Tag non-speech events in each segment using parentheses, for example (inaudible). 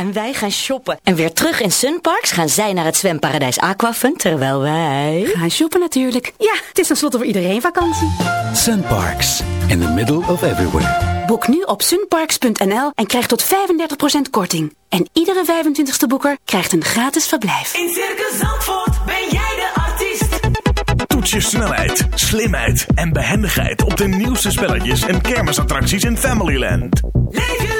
En wij gaan shoppen. En weer terug in Sunparks gaan zij naar het zwemparadijs Aquafun, terwijl wij... Gaan shoppen natuurlijk. Ja, het is tenslotte voor iedereen vakantie. Sunparks, in the middle of everywhere. Boek nu op sunparks.nl en krijg tot 35% korting. En iedere 25ste boeker krijgt een gratis verblijf. In Circus Zandvoort ben jij de artiest. Toets je snelheid, slimheid en behendigheid op de nieuwste spelletjes en kermisattracties in Familyland. Leef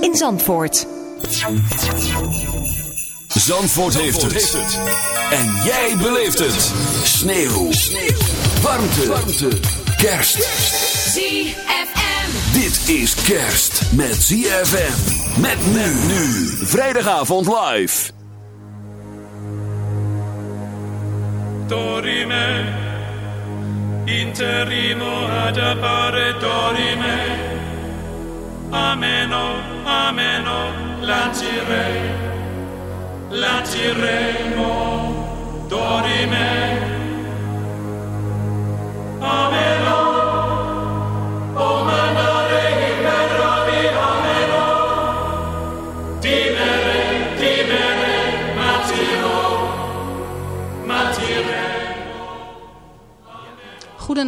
in Zandvoort. Zandvoort, heeft, het. En jij beleeft het. Sneeuw. Warmte. Warmte. Kerst. ZFM. Dit is kerst met ZFM. Met men nu. Vrijdagavond live. dorime, interimo ad appare dorime, ameno, oh, ameno, oh, la tireremo, la tireremo. Oh.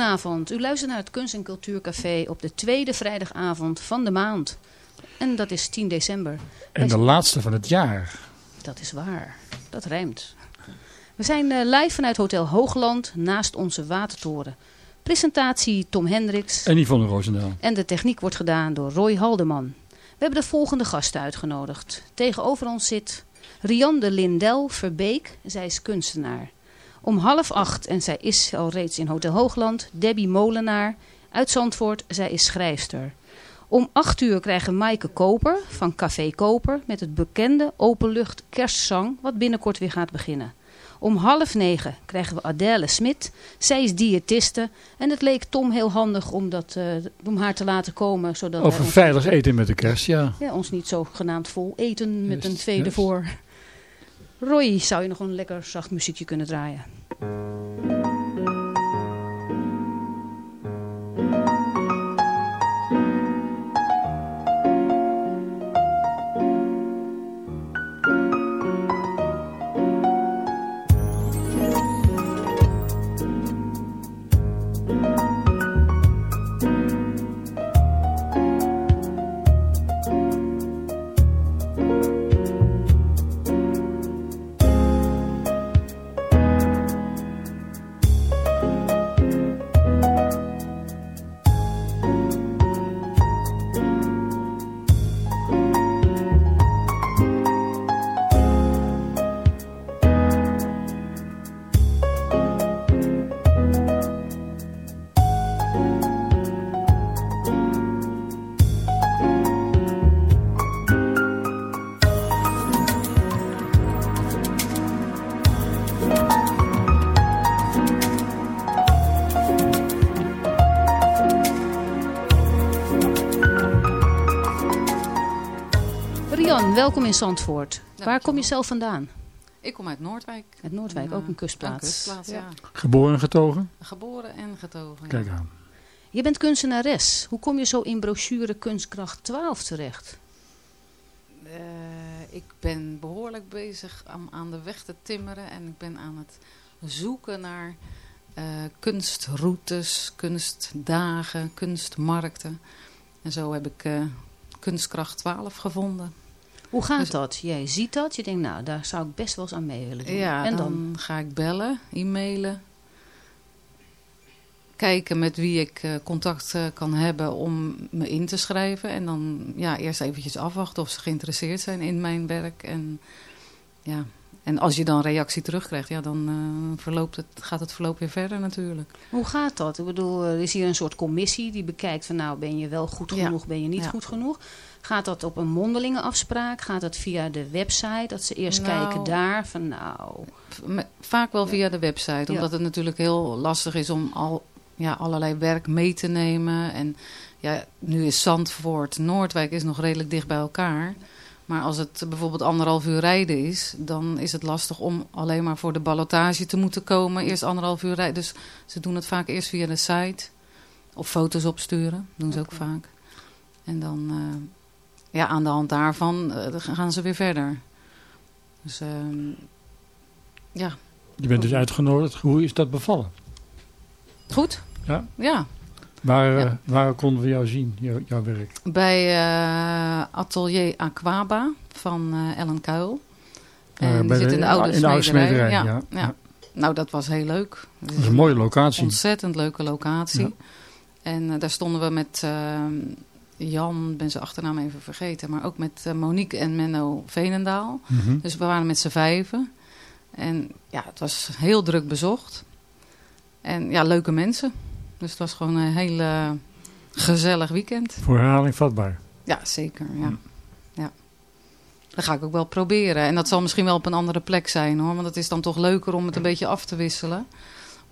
Goedenavond, u luistert naar het Kunst- en Cultuurcafé op de tweede vrijdagavond van de maand. En dat is 10 december. En de laatste van het jaar. Dat is waar, dat rijmt. We zijn eh, live vanuit Hotel Hoogland naast onze watertoren. Presentatie Tom Hendricks En Yvonne Roosendaal. en de techniek wordt gedaan door Roy Haldeman. We hebben de volgende gasten uitgenodigd. Tegenover ons zit Rian de Lindel Verbeek, zij is kunstenaar. Om half acht, en zij is al reeds in Hotel Hoogland, Debbie Molenaar uit Zandvoort, zij is schrijfster. Om acht uur krijgen Maaike Koper van Café Koper met het bekende openlucht kerstzang wat binnenkort weer gaat beginnen. Om half negen krijgen we Adèle Smit. Zij is diëtiste en het leek Tom heel handig om, dat, eh, om haar te laten komen. Zodat Over veilig eten met de kerst, ja. ja, ons niet zo genaamd vol eten met een tweede voor. Roy, zou je nog een lekker zacht muziekje kunnen draaien? Rian, welkom in Zandvoort. Waar kom je zelf vandaan? Ik kom uit Noordwijk. Uit Noordwijk, ook een kustplaats. Een kustplaats, ja. Geboren en getogen? Geboren en getogen. Kijk ja. aan. Je bent kunstenares. Hoe kom je zo in brochure Kunstkracht 12 terecht? Eh, ik ben behoorlijk bezig om aan de weg te timmeren. En ik ben aan het zoeken naar eh, kunstroutes, kunstdagen, kunstmarkten. En zo heb ik eh, Kunstkracht 12 gevonden. Hoe gaat Dus- dat? Jij ziet dat, je denkt, nou, daar zou ik best wel eens aan mee willen doen. Ja, en dan, dan? ga ik bellen, e-mailen. kijken met wie ik eh, contact eh, kan hebben om me in te schrijven. En dan ja, eerst eventjes afwachten of ze geïnteresseerd zijn in mijn werk. En, ja. en als je dan reactie terugkrijgt, ja, dan eh, verloopt het, gaat het verloop weer verder natuurlijk. Hoe gaat dat? Ik bedoel, er is hier een soort commissie die bekijkt van nou, ben je wel goed Ja. genoeg, ben je niet Ja. goed genoeg? Gaat dat op een mondelinge afspraak? Gaat dat via de website? Dat ze eerst Nou. kijken daar van nou... Vaak wel via de website, omdat het natuurlijk heel lastig is om al ja, allerlei werk mee te nemen. En ja, nu is Zandvoort, Noordwijk is nog redelijk dicht bij elkaar. Maar als het bijvoorbeeld anderhalf uur rijden is, dan is het lastig om alleen maar voor de ballotage te moeten komen. Eerst anderhalf uur rijden. Dus ze doen het vaak eerst via de site. Of foto's opsturen, doen ze ook vaak. En dan, eh, ja, aan de hand daarvan eh, gaan ze weer verder. Dus ehm, ja, Je bent dus uitgenodigd. Hoe is dat bevallen? Goed. Ja. Ja. Waar, Ja. eh, waar konden we jou zien, jou- jouw werk? Bij eh, Atelier Aquaba van Ellen Kuil. En die zit in de oude in de oude smederij. Ja, ja. ja. Nou, dat was heel leuk. Dat is een mooie locatie. Ontzettend leuke locatie. En daar stonden we met eh, Jan, ben zijn achternaam even vergeten, maar ook met eh, Monique en Menno Veenendaal. Mhm. Dus we waren met z'n vijven. En ja, het was heel druk bezocht. En ja, leuke mensen. Dus het was gewoon een heel gezellig weekend. Voor herhaling vatbaar. Ja, zeker. Ja. ja. Dat ga ik ook wel proberen. En dat zal misschien wel op een andere plek zijn hoor. Want het is dan toch leuker om het een beetje af te wisselen.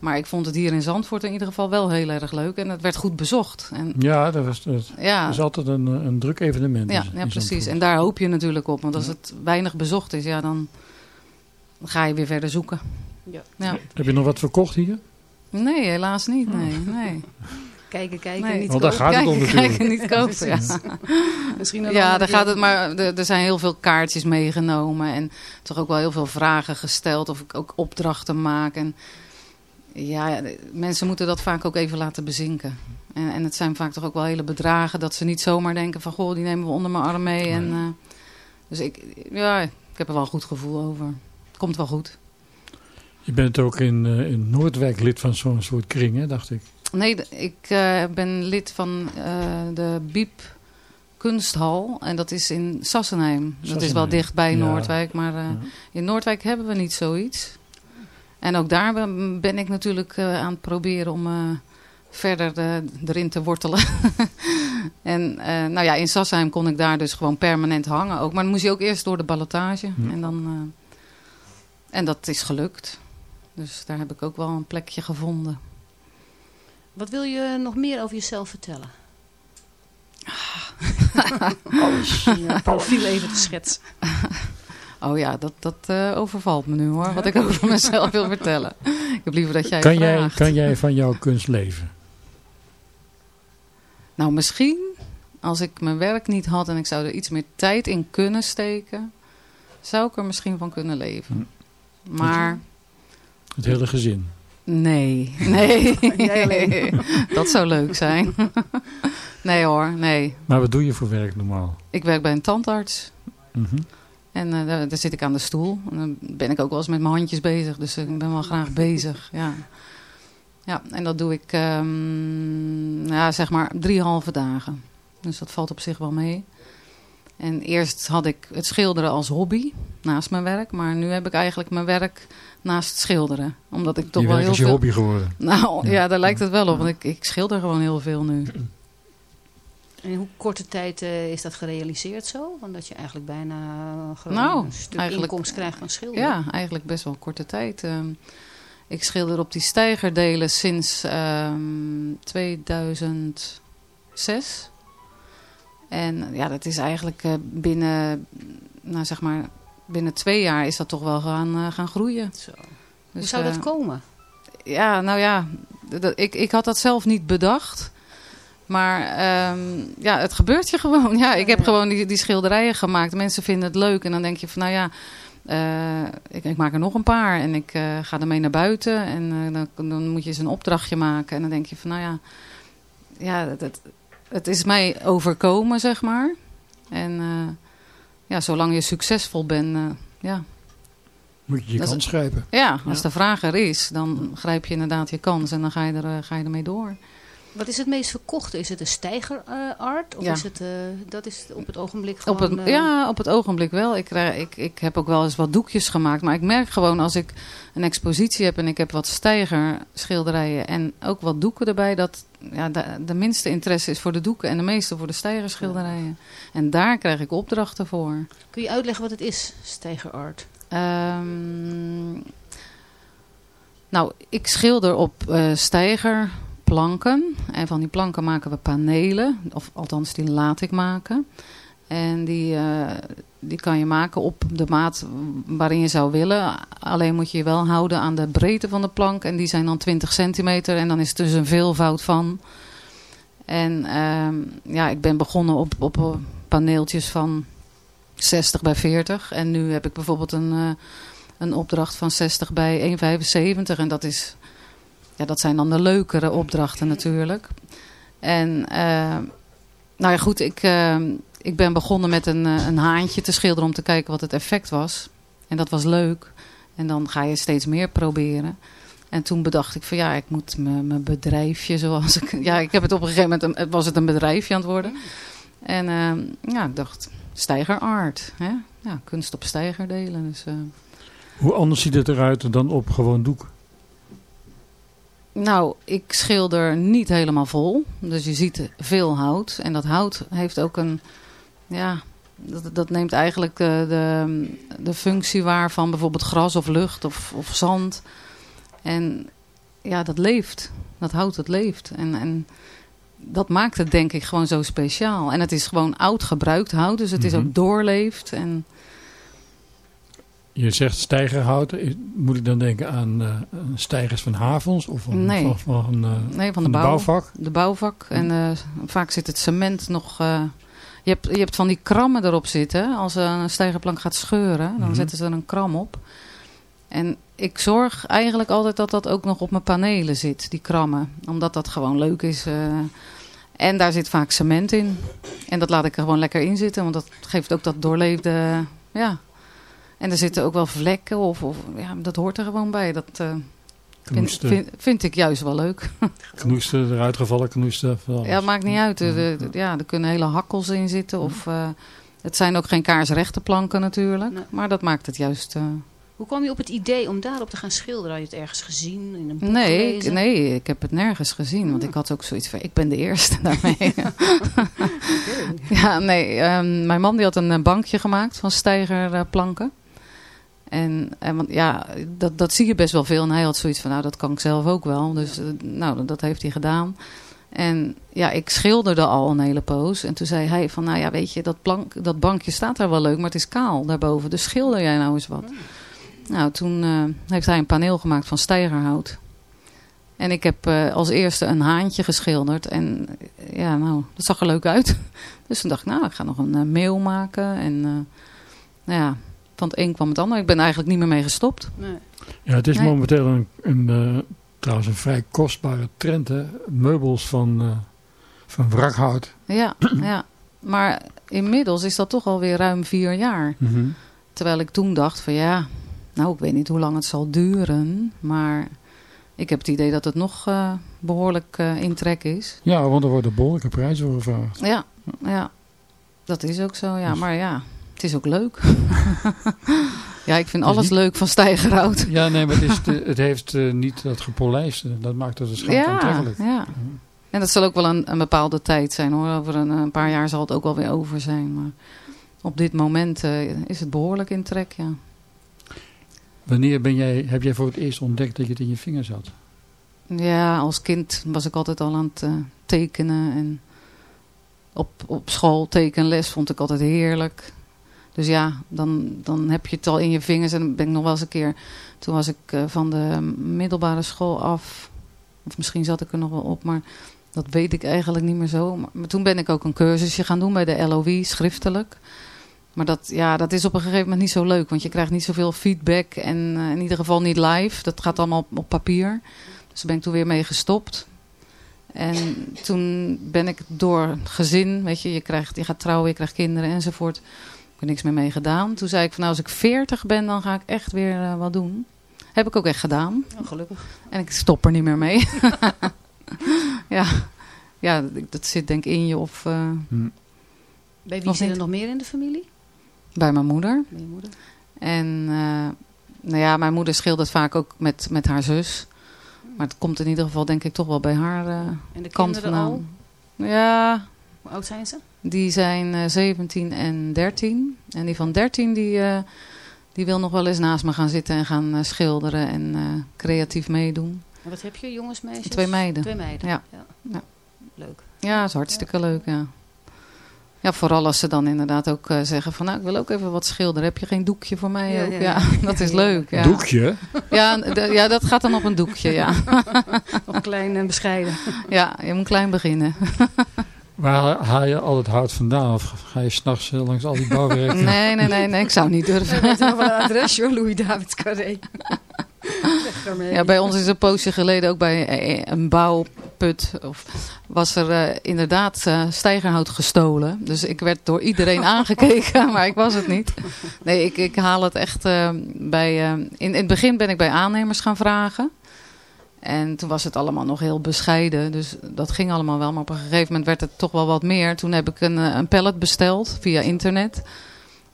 Maar ik vond het hier in Zandvoort in ieder geval wel heel erg leuk. En het werd goed bezocht. En Ja, dat, was, dat ja, is altijd een, een druk evenement. ja, in- ja, precies. Zandvoort. En daar hoop je natuurlijk op. Want als het weinig bezocht is, ja, dan ga je weer verder zoeken. Ja. Ja. Heb je nog wat verkocht hier? Nee, helaas niet. Nee, nee. Kijken, kijken, Nee. niet Want daar kopen. gaat het om Kijken, natuurlijk. kijken, niet kopen. Ja. Misschien een Ja, daar gaat het, maar er, er zijn heel veel kaartjes meegenomen en toch ook wel heel veel vragen gesteld of ik ook opdrachten maak. En ja, mensen moeten dat vaak ook even laten bezinken. En, en het zijn vaak toch ook wel hele bedragen dat ze niet zomaar denken van goh, die nemen we onder mijn arm mee. En, eh, dus ik, ja, ik heb er wel een goed gevoel over. Het komt wel goed. Je bent ook in, eh, in Noordwijk lid van zo'n soort kring, hè, dacht ik. Nee, ik eh, ben lid van de Biep Kunsthal. En dat is in Sassenheim. Dat is wel dicht bij Ja. Noordwijk. Maar in Noordwijk hebben we niet zoiets. En ook daar ben ik natuurlijk eh, aan het proberen om eh, verder eh, erin te wortelen. (laughs) en eh, nou ja, in Sassenheim kon ik daar dus gewoon permanent hangen. Ook. Maar dan moest je ook eerst door de ballotage. Ja. En, dan, eh, en dat is gelukt. Dus daar heb ik ook wel een plekje gevonden. Wat wil je nog meer over jezelf vertellen? (laughs) Alles. Je profiel even te schetsen. (laughs) Oh ja, dat, dat eh, overvalt me nu hoor. Wat ik (laughs) over mezelf wil vertellen. Ik heb liever dat jij Kan het jij, kan jij van jouw kunst leven? Nou, misschien als ik mijn werk niet had en ik zou er iets meer tijd in kunnen steken, zou ik er misschien van kunnen leven. Maar Het hele gezin. nee, (laughs) nee. (laughs) Dat zou leuk zijn. nee hoor, nee. Maar wat doe je voor werk normaal? Ik werk bij een tandarts. Mhm. En eh, daar, daar zit ik aan de stoel. En dan ben ik ook wel eens met mijn handjes bezig. Dus ik ben wel graag bezig. Ja, ja en dat doe ik ehm, ja, zeg maar drie halve dagen. Dus dat valt op zich wel mee. En eerst had ik het schilderen als hobby naast mijn werk. Maar nu heb ik eigenlijk mijn werk naast het schilderen. Omdat ik toch je wel heel is je veel... hobby geworden. Nou Ja. ja. daar lijkt het wel op. Want ik, ik schilder gewoon heel veel nu. En in hoe korte tijd eh, is dat gerealiseerd zo? Want dat je eigenlijk bijna eh, gewoon Nou, een stuk inkomst krijgt van schilderen. Ja, eigenlijk best wel korte tijd. Ehm, ik schilder op die stijgerdelen sinds ehm 2006. En ja, dat is eigenlijk eh, binnen, nou zeg maar, binnen twee jaar is dat toch wel gaan, gaan groeien. Zo. Hoe Dus, zou dat komen? ja, nou ja, ik, ik had dat zelf niet bedacht. Maar ehm, ja, het gebeurt je gewoon. Ja, ik heb gewoon die, die schilderijen gemaakt. Mensen vinden het leuk. En dan denk je van, nou ja, eh, ik, ik maak er nog een paar. En ik eh, ga ermee naar buiten. En eh, dan, dan moet je eens een opdrachtje maken. En dan denk je van, nou ja, ja het, het, het is mij overkomen, zeg maar. En eh, ja, zolang je succesvol bent, eh, ja, Moet je je Dat is- kans grijpen. Ja, als de vraag er is, dan grijp je inderdaad je kans en dan ga je, er, ga je ermee door. Wat is het meest verkochte? Is het de stijgerart? of Ja. is het, eh, dat is op het ogenblik Op gewoon... het, eh, ja, op het ogenblik wel. Ik, ik, ik heb ook wel eens wat doekjes gemaakt. Maar ik merk gewoon als ik een expositie heb en ik heb wat stijgerschilderijen en ook wat doeken erbij, dat ja, de, de minste interesse is voor de doeken en de meeste voor de stijgerschilderijen. En daar krijg ik opdrachten voor. Kun je uitleggen wat het is, stijgerart? Ehm, nou, ik schilder op eh stijgerplanken. En van die planken maken we panelen. Of althans, die laat ik maken. En die, eh, die kan je maken op de maat waarin je zou willen. Alleen moet je je wel houden aan de breedte van de plank. En die zijn dan 20 centimeter. En dan is het dus een veelvoud van. En ehm, ja, ik ben begonnen op, op eh, paneeltjes van 60 bij 40. En nu heb ik bijvoorbeeld een, eh, een opdracht van 60 bij 1,75. En dat, is, ja, dat zijn dan de leukere opdrachten natuurlijk. En eh, nou ja, goed, ik, eh, ik ben begonnen met een, eh, een haantje te schilderen om te kijken wat het effect was. En dat was leuk. En dan ga je steeds meer proberen. En toen bedacht ik van ja, ik moet mijn bedrijfje zoals ik... (laughs) Ja, ik heb het op een gegeven moment, een- was het een bedrijfje aan het worden. En ja, ik dacht, stijgerart. Hè? Ja, kunst op stijgerdelen. Dus, Hoe anders ziet het eruit dan op gewoon doek? Nou, ik schilder niet helemaal vol. Dus je ziet veel hout. En dat hout heeft ook een... Ja, dat, dat neemt eigenlijk de, de, de functie waar van bijvoorbeeld gras of lucht of, of zand. En ja, dat leeft. Dat hout, dat leeft. En, en dat maakt het denk ik gewoon zo speciaal. En het is gewoon oud gebruikt hout. Dus het is Mhm. ook doorleefd. En Je zegt stijgerhout. Moet ik dan denken aan eh, stijgers van havens? Of van, Nee. van, van, eh, Nee, van de, bouw, bouwvak? De bouwvak. En eh, vaak zit het cement nog... je, hebt, je hebt van die krammen erop zitten. Als een stijgerplank gaat scheuren, dan Mhm. zetten ze er een kram op. En ik zorg eigenlijk altijd dat dat ook nog op mijn panelen zit, die krammen. Omdat dat gewoon leuk is. en daar zit vaak cement in. En dat laat ik er gewoon lekker in zitten. Want dat geeft ook dat doorleefde... Ja. En er zitten ook wel vlekken. Of, of, ja, dat hoort er gewoon bij. Dat eh, vind, Knoesten, vind, vind ik juist wel leuk. (laughs) knoesten eruit gevallen, knoesten. Ja, maakt niet uit. Er, er- ja, er kunnen hele hakkels in zitten. Of, eh, het zijn ook geen kaarsrechte planken natuurlijk. Nee. Maar dat maakt het juist... eh, Hoe kwam je op het idee om daarop te gaan schilderen? Had je het ergens gezien, in een boek nee, ik, nee, ik heb het nergens gezien. Want ik had ook zoiets van, ik ben de eerste (laughs) daarmee. (laughs) ja, nee. ehm, mijn man die had een bankje gemaakt van stijgerplanken. En, en want, ja, dat, dat zie je best wel veel. En hij had zoiets van, nou, dat kan ik zelf ook wel. Dus eh, nou, dat heeft hij gedaan. En ja, ik schilderde al een hele poos. En toen zei hij van, nou ja, weet je, dat, plank, dat bankje staat daar wel leuk, maar het is kaal daarboven. Dus schilder jij nou eens wat. Nou, toen eh, heeft hij een paneel gemaakt van stijgerhout. En ik heb eh, als eerste een haantje geschilderd. En eh, ja, nou, dat zag er leuk uit. (laughs) Dus toen dacht ik, nou, ik ga nog een eh, mail maken. En eh, nou ja, van het een kwam het ander. Ik ben eigenlijk niet meer mee gestopt. Nee. Ja, het is Nee. momenteel een, een, eh, trouwens een vrij kostbare trend. Hè? Meubels van, eh, van wrakhout. Ja, (clears throat) ja. Maar inmiddels is dat toch alweer ruim vier jaar. Terwijl ik toen dacht van ja, nou ik weet niet hoe lang het zal duren. Maar ik heb het idee dat het nog eh, behoorlijk eh, in trek is. Ja, want er worden behoorlijke prijzen voor gevraagd. Ja, ja, dat is ook zo. Ja, Dus- maar ja, het is ook leuk. (laughs) ja, ik vind alles niet- leuk van stijgerhout. Ja, nee, maar het, is (laughs) het heeft eh, niet dat gepolijste. Dat maakt het dus Ja, aantrekkelijk. ja. En dat zal ook wel een, een bepaalde tijd zijn hoor. Over een, een paar jaar zal het ook wel weer over zijn. Maar op dit moment eh, is het behoorlijk in trek, ja. Wanneer ben jij, heb jij voor het eerst ontdekt dat je het in je vingers had? Ja, als kind was ik altijd al aan het eh, tekenen. En op, op school tekenles vond ik altijd heerlijk. Dus ja, dan, dan heb je het al in je vingers. En dan ben ik nog wel eens een keer... Toen was ik eh, van de middelbare school af. Of misschien zat ik er nog wel op, maar dat weet ik eigenlijk niet meer zo. Maar, toen ben ik ook een cursusje gaan doen bij de LOE, schriftelijk. Maar dat, ja, dat is op een gegeven moment niet zo leuk. Want je krijgt niet zoveel feedback. En eh, in ieder geval niet live. Dat gaat allemaal op, op papier. Dus daar ben ik toen weer mee gestopt. En toen ben ik door gezin, weet je, je, krijgt, je gaat trouwen, je krijgt kinderen enzovoort. Heb er niks meer mee gedaan. Toen zei ik van nou, als ik 40 ben, dan ga ik echt weer eh, wat doen. Heb ik ook echt gedaan. Oh, gelukkig. En ik stop er niet meer mee. (laughs) ja. ja, dat zit denk ik in je of eh, Bij wie zit er nog meer in de familie? bij mijn moeder. Bij je moeder. En eh, nou ja, mijn moeder schildert vaak ook met, met haar zus. Maar het komt in ieder geval denk ik toch wel bij haar eh, En de kant kinderen al? vandaan. Ja, Hoe oud zijn ze? die zijn eh 17 en 13. En die van 13 die, eh, die wil nog wel eens naast me gaan zitten en gaan eh, schilderen en eh, creatief meedoen. En wat heb je, jongens, meisjes? Twee meiden. Twee meiden, Ja. ja. Leuk. Ja, dat is hartstikke leuk, ja. Ja, vooral als ze dan inderdaad ook eh, zeggen van... nou, ik wil ook even wat schilderen. Heb je geen doekje voor mij Ja, ook? ja, Ja, ja. (laughs) dat is leuk. Ja. Doekje? Ja, ja, dat gaat dan op een doekje, ja. (laughs) Nog klein en bescheiden. Ja, je moet klein beginnen. (laughs) Waar haal je al het hout vandaan? Of ga je s'nachts eh, langs al die bouwwerken? (laughs) Nee, nee, nee, nee, ik zou niet We durven. weten nog wel een adres, hoor. Louis David Carré. (laughs) Ja, bij ons is een poosje geleden ook bij eh, een bouwput... Of, was er eh, inderdaad eh, stijgerhout gestolen. Dus ik werd door iedereen (laughs) aangekeken, maar ik was het niet. Nee, ik, ik haal het echt eh, bij... eh, in, in het begin ben ik bij aannemers gaan vragen. En toen was het allemaal nog heel bescheiden. Dus dat ging allemaal wel. Maar op een gegeven moment werd het toch wel wat meer. Toen heb ik een, eh, een pallet besteld via internet.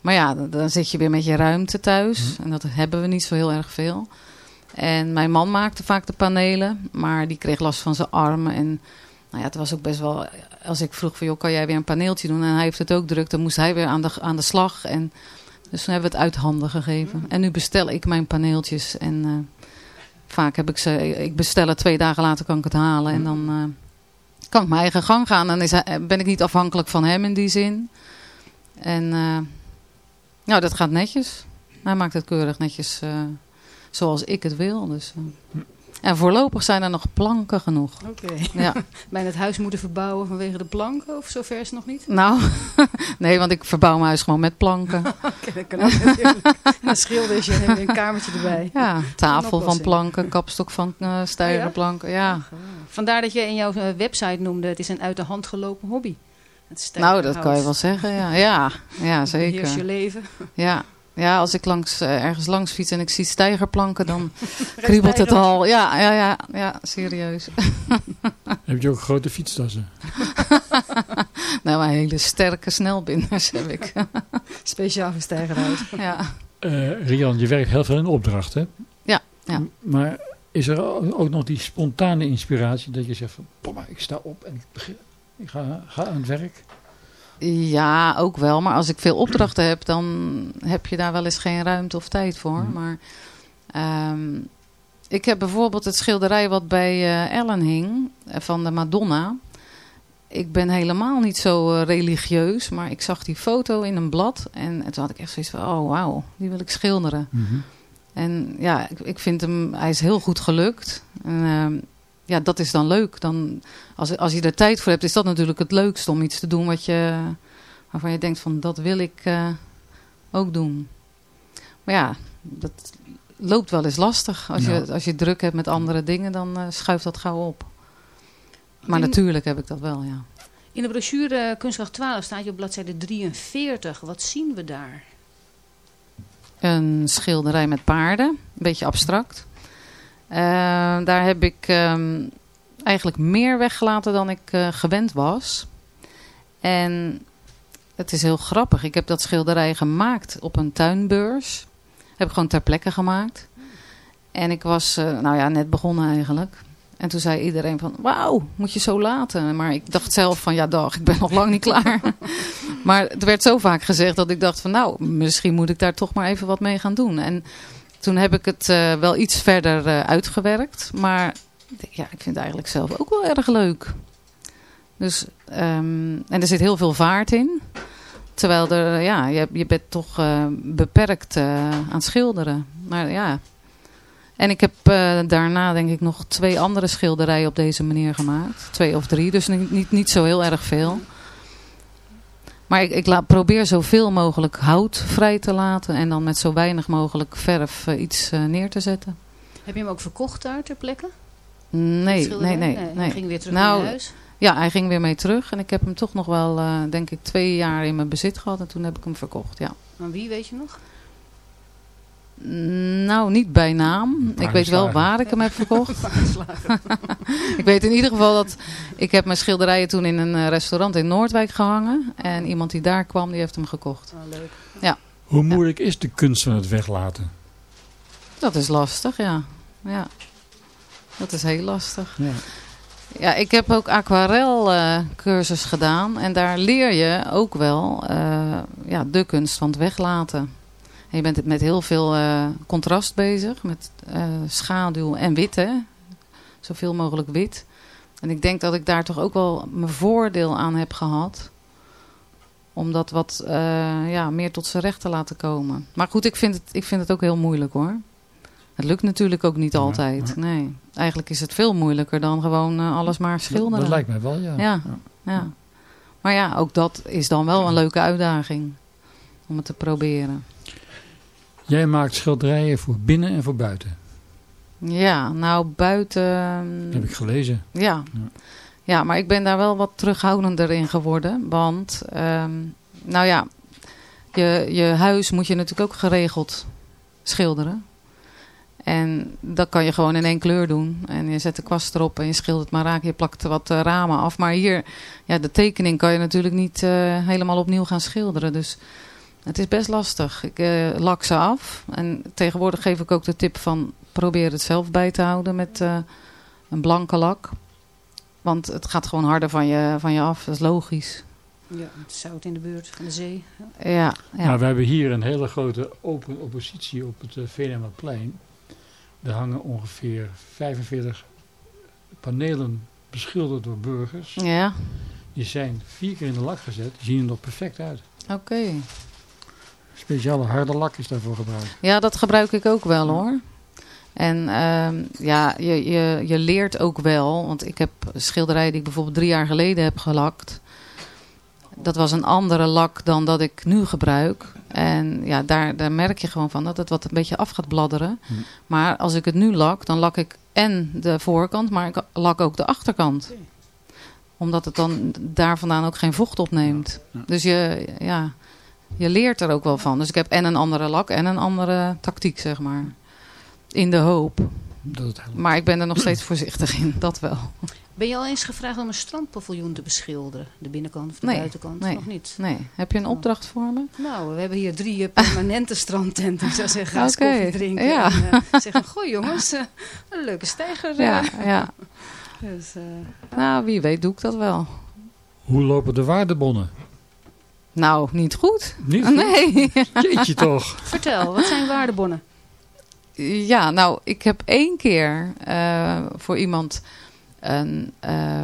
Maar ja, dan, dan zit je weer met je ruimte thuis. En dat hebben we niet zo heel erg veel. En mijn man maakte vaak de panelen. Maar die kreeg last van zijn armen. En nou ja, het was ook best wel... Als ik vroeg van, joh, kan jij weer een paneeltje doen? En hij heeft het ook druk. Dan moest hij weer aan de, aan de slag. En dus toen hebben we het uit handen gegeven. En nu bestel ik mijn paneeltjes. En eh, vaak heb ik ze... Ik bestel het twee dagen later, kan ik het halen. En dan eh, kan ik mijn eigen gang gaan. Dan is hij, ben ik niet afhankelijk van hem in die zin. En eh, nou, dat gaat netjes. Hij maakt het keurig netjes eh, zoals ik het wil. Dus, eh. En voorlopig zijn er nog planken genoeg. Oké. Ja. (laughs) Bijna het huis moeten verbouwen vanwege de planken of zover is het nog niet? Nou, (laughs) nee, want ik verbouw mijn huis gewoon met planken. (laughs) Oké, dat kan ook natuurlijk. Dan schilder je en een kamertje erbij. Ja, tafel van planken, kapstok van uh, stijgerplanken. Ja. Vandaar dat je in jouw eh, website noemde, het is een uit de hand gelopen hobby. Het Nou, dat kan je wel zeggen, ja. Ja, ja Beheers je zeker. leven. Ja. Ja, als ik langs, eh, ergens langs fiets en ik zie stijgerplanken, dan (laughs) (laughs) kriebelt het al. Ja, ja, ja, ja serieus. (laughs) Heb je ook grote fietstassen? nou, een hele sterke snelbinders heb ik. Speciaal voor stijgerhuis. ja. Eh, Rian, je werkt heel veel in opdracht, hè? Ja, ja. Maar is er ook nog die spontane inspiratie dat je zegt van, "Pomma, ik sta op en ik, begin, ik ga, ga aan het werk? Ja, ook wel. Maar als ik veel opdrachten heb, dan heb je daar wel eens geen ruimte of tijd voor. Mhm. Maar ehm, ik heb bijvoorbeeld het schilderij wat bij eh, Ellen hing, eh, van de Madonna. Ik ben helemaal niet zo eh, religieus, maar ik zag die foto in een blad. En, en toen had ik echt zoiets van, oh wauw, die wil ik schilderen. En ja, ik, ik vind hem, hij is heel goed gelukt. En, ehm, ja, dat is dan leuk. Dan, als, als je er tijd voor hebt, is dat natuurlijk het leukste om iets te doen wat je, waarvan je denkt van dat wil ik eh, ook doen. Maar ja, dat loopt wel eens lastig. Als, Ja. je, als je druk hebt met andere dingen, dan eh, schuift dat gauw op. Maar In- natuurlijk heb ik dat wel, ja. In de brochure eh, Kunstkracht 12 staat je op bladzijde 43. Wat zien we daar? Een schilderij met paarden, een beetje abstract. Eh, daar heb ik ehm, eigenlijk meer weggelaten dan ik eh, gewend was. En het is heel grappig. Ik heb dat schilderij gemaakt op een tuinbeurs. Heb ik gewoon ter plekke gemaakt. En ik was, eh, nou ja, net begonnen eigenlijk. En toen zei iedereen van, wauw, moet je zo laten. Maar ik dacht zelf van, ja dag, ik ben nog lang niet klaar. (laughs) maar het werd zo vaak gezegd dat ik dacht van, nou, misschien moet ik daar toch maar even wat mee gaan doen. En toen heb ik het eh, wel iets verder eh, uitgewerkt. Maar ja, ik vind het eigenlijk zelf ook wel erg leuk. Dus, ehm, en er zit heel veel vaart in. Terwijl er, ja, je, je bent toch eh, beperkt eh, aan schilderen. Maar ja. En ik heb eh, daarna denk ik nog twee andere schilderijen op deze manier gemaakt. Twee of drie, dus niet, niet zo heel erg veel. Maar ik, ik la- probeer zoveel mogelijk hout vrij te laten. En dan met zo weinig mogelijk verf eh, iets eh, neer te zetten. Heb je hem ook verkocht daar ter plekke? Nee, nee, nee. nee. ging weer terug Nou, naar huis? Ja, hij ging weer mee terug. En ik heb hem toch nog wel, eh, denk ik, twee jaar in mijn bezit gehad. En toen heb ik hem verkocht, ja. Maar wie weet je nog? Nou, niet bij naam. Ik weet wel waar ik hem heb verkocht. (laughs) ik weet in ieder geval dat... Ik heb mijn schilderijen toen in een eh, restaurant in Noordwijk gehangen. En iemand die daar kwam, die heeft hem gekocht. Oh, leuk. Ja, Hoe moeilijk is de kunst van het weglaten? dat is lastig, ja. ja. Dat is heel lastig. Ja. Ja, ik heb ook aquarelcursus gedaan. En daar leer je ook wel eh, ja, de kunst van het weglaten. En je bent met heel veel eh, contrast bezig. Met eh, schaduw en wit, hè. Zoveel mogelijk wit. En ik denk dat ik daar toch ook wel mijn voordeel aan heb gehad. Om dat wat eh, ja, meer tot zijn recht te laten komen. Maar goed, ik vind het, ik vind het ook heel moeilijk hoor. Het lukt natuurlijk ook niet altijd. Nee, eigenlijk is het veel moeilijker dan gewoon alles maar Dat, schilderen. dat lijkt mij wel, ja. Ja, ja. Maar ja, ook dat is dan wel een leuke uitdaging. Om het te proberen. Jij maakt schilderijen voor binnen en voor buiten. Ja, nou buiten... Heb ik gelezen. Ja. Ja. ja, maar ik ben daar wel wat terughoudender in geworden. Want, ehm, nou ja, je, je huis moet je natuurlijk ook geregeld schilderen. En dat kan je gewoon in één kleur doen. En je zet de kwast erop en je schildert maar raak. Je plakt wat eh, ramen af. Maar hier, ja, de tekening kan je natuurlijk niet eh, helemaal opnieuw gaan schilderen. Dus het is best lastig. Ik eh, lak ze af. En tegenwoordig geef ik ook de tip van probeer het zelf bij te houden met eh, een blanke lak. Want het gaat gewoon harder van je, van je af. Dat is logisch. Ja, het zout in de buurt van de zee. Ja, ja. Nou, we hebben hier een hele grote open oppositie op het uh, Venemaplein. Er hangen ongeveer 45 panelen beschilderd door burgers. ja. Die zijn vier keer in de lak gezet. Die zien er nog perfect uit. oké. Speciale harde lak is daarvoor gebruikt. Ja, dat gebruik ik ook wel hoor. En ehm, ja, je, je, je leert ook wel. Want ik heb schilderijen die ik bijvoorbeeld drie jaar geleden heb gelakt. Dat was een andere lak dan dat ik nu gebruik. En ja, daar, daar merk je gewoon van dat het wat een beetje af gaat bladderen. Hm. Maar als ik het nu lak, dan lak ik en de voorkant, maar ik lak ook de achterkant. Omdat het dan daar vandaan ook geen vocht opneemt. Ja, ja. Dus je, ja, je leert er ook wel van. Dus ik heb en een andere lak en een andere tactiek, zeg maar. In de hoop. Dat. Maar ik ben er nog steeds voorzichtig in, dat wel. Ben je al eens gevraagd om een strandpaviljoen te beschilderen? De binnenkant of de Nee, buitenkant? nee. Nog niet. Nee, heb je een opdracht voor me? Nou, we hebben hier drie eh, permanente strandtenten. Ik zou zeggen, ga eens Oké, koffie drinken. ja. En eh, zeggen, goh jongens, eh, een leuke stijger. eh." Ja, ja. (laughs) Dus, eh, Nou, wie weet doe ik dat wel. Hoe lopen de waardebonnen? Nou, niet goed. Niet goed? Nee. (laughs) Jeetje toch. vertel, wat zijn waardebonnen? Ja, nou, ik heb één keer eh, voor iemand een. eh,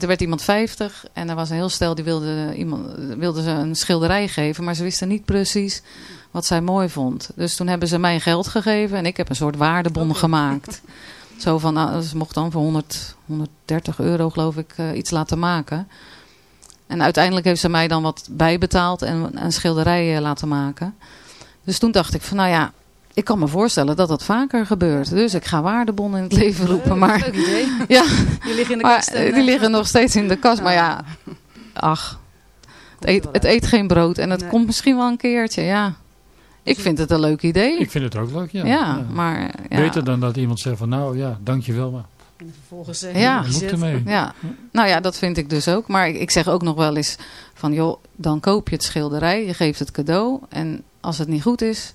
er werd iemand 50 en er was een heel stel die wilde, iemand, wilde ze een schilderij geven, maar ze wisten niet precies wat zij mooi vond. Dus toen hebben ze mij geld gegeven en ik heb een soort waardebon gemaakt. Zo van, nou, ze mocht dan voor 100, 130 euro geloof ik eh, iets laten maken. En uiteindelijk heeft ze mij dan wat bijbetaald en een schilderij eh, laten maken. Dus toen dacht ik van, nou ja, ik kan me voorstellen dat dat vaker gebeurt. Dus ik ga waardebonnen in het leven roepen. Maar Leuk idee. (laughs) ja, Die liggen in de maar, kast. eh, eh, die liggen nog steeds in de kast. Maar ja, ach, het eet, het eet geen brood. En het Nee. komt misschien wel een keertje, ja. Ik vind het een leuk idee. Ik vind het ook leuk, ja. ja, maar... Ja. Beter dan dat iemand zegt van nou ja, dankjewel maar. En vervolgens eh, Ja. Moet zet. ermee. Ja, nou ja, dat vind ik dus ook. Maar ik, ik zeg ook nog wel eens van, joh, dan koop je het schilderij, je geeft het cadeau. En als het niet goed is,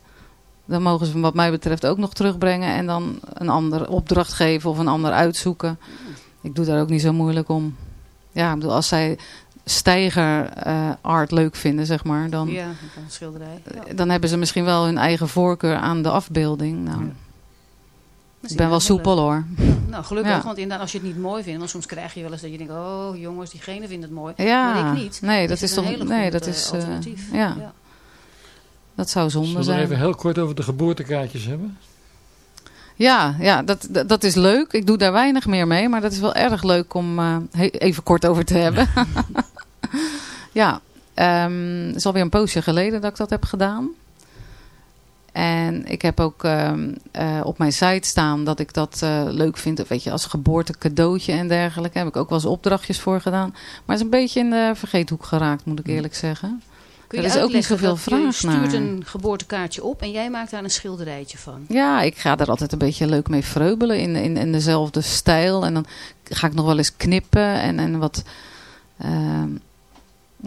dan mogen ze hem wat mij betreft ook nog terugbrengen. En dan een andere opdracht geven of een ander uitzoeken. Ik doe daar ook niet zo moeilijk om. Ja, ik bedoel, als zij stijger eh, art leuk vinden, zeg maar, dan, Ja, een schilderij. Ja. dan hebben ze misschien wel hun eigen voorkeur aan de afbeelding. Nou, Ja. Dat ik ben wel soepel hoor. Nou, gelukkig, Ja. want inderdaad, als je het niet mooi vindt, want soms krijg je wel eens dat je denkt, oh jongens, diegene vindt het mooi, Ja, maar ik niet. nee, dat is een toch, hele nee, goed, dat eh, is, eh, alternatief. ja. dat zou zonde Zullen we zijn. even heel kort over de geboortekaartjes hebben? Ja, ja dat, dat, dat is leuk. Ik doe daar weinig meer mee, maar dat is wel erg leuk om eh, even kort over te hebben. (laughs) ja, ehm, het is alweer een poosje geleden dat ik dat heb gedaan. En ik heb ook ehm, eh, op mijn site staan dat ik dat eh, leuk vind. Weet je, als geboorte cadeautje en dergelijke. Heb ik ook wel eens opdrachtjes voor gedaan. Maar het is een beetje in de vergeethoek geraakt, moet ik eerlijk zeggen. Kun je er is ook niet zoveel vraag Je stuurt naar. een geboortekaartje op en jij maakt daar een schilderijtje van. Ja, ik ga er altijd een beetje leuk mee vreubelen in, in, in dezelfde stijl. En dan ga ik nog wel eens knippen en, en wat...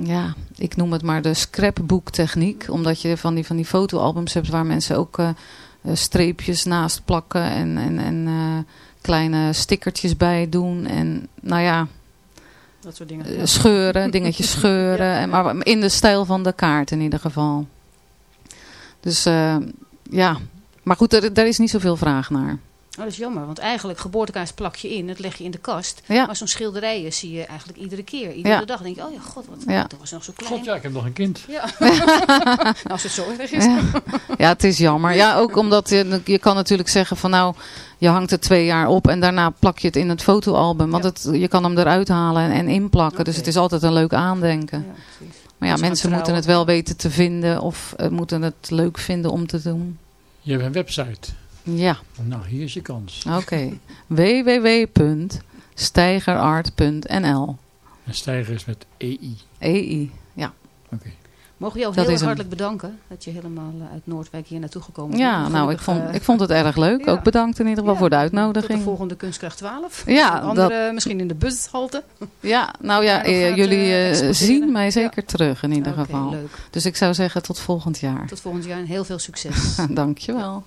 ja, ik noem het maar de scrapbook techniek. Omdat je van die, van die fotoalbums hebt waar mensen ook eh, eh, streepjes naast plakken. En, en, en eh, kleine stickertjes bij doen. En nou ja, Dat soort dingen. scheuren, dingetjes (laughs) scheuren. En, maar in de stijl van de kaart in ieder geval. Dus ja, maar goed, er, er is niet zoveel vraag naar. Oh, dat is jammer, want eigenlijk geboortekaars plak je in, dat leg je in de kast. Ja. Maar zo'n schilderijen zie je eigenlijk iedere keer, iedere Ja. dag. Denk je, oh ja, god, wat, Ja. dat was nog zo klein. Klopt, ja, ik heb nog een kind. Ja. nou, (laughs) (laughs) als het zo erg is. Ja. ja, het is jammer. Ja, ook omdat je, je kan natuurlijk zeggen van nou, je hangt het twee jaar op en daarna plak je het in het fotoalbum. Want het, je kan hem eruit halen en, en inplakken. Dus het is altijd een leuk aandenken. Ja, precies. Maar ja, mensen moeten het wel weten te vinden of eh, moeten het leuk vinden om te doen. Je hebt een website. Ja, Nou, hier is je kans. oké. www.steigerart.nl En stijger is met EI. EI, ja. Oké. Mogen we jou Dat heel hem. hartelijk bedanken dat je helemaal eh, uit Noordwijk hier naartoe gekomen Ja, bent. nou, ik vond, eh, ik vond het erg leuk. ja. Ook bedankt in ieder geval Ja, voor de Tot de uitnodiging. volgende Kunstkracht 12. Ja, Andere, misschien in de bushalte. Ja, nou ja, eh, gaat, jullie zien mij zeker terug in ieder Oké, geval. leuk. Dus ik zou zeggen tot volgend jaar. Tot volgend jaar en heel veel succes. (laughs) Dankjewel.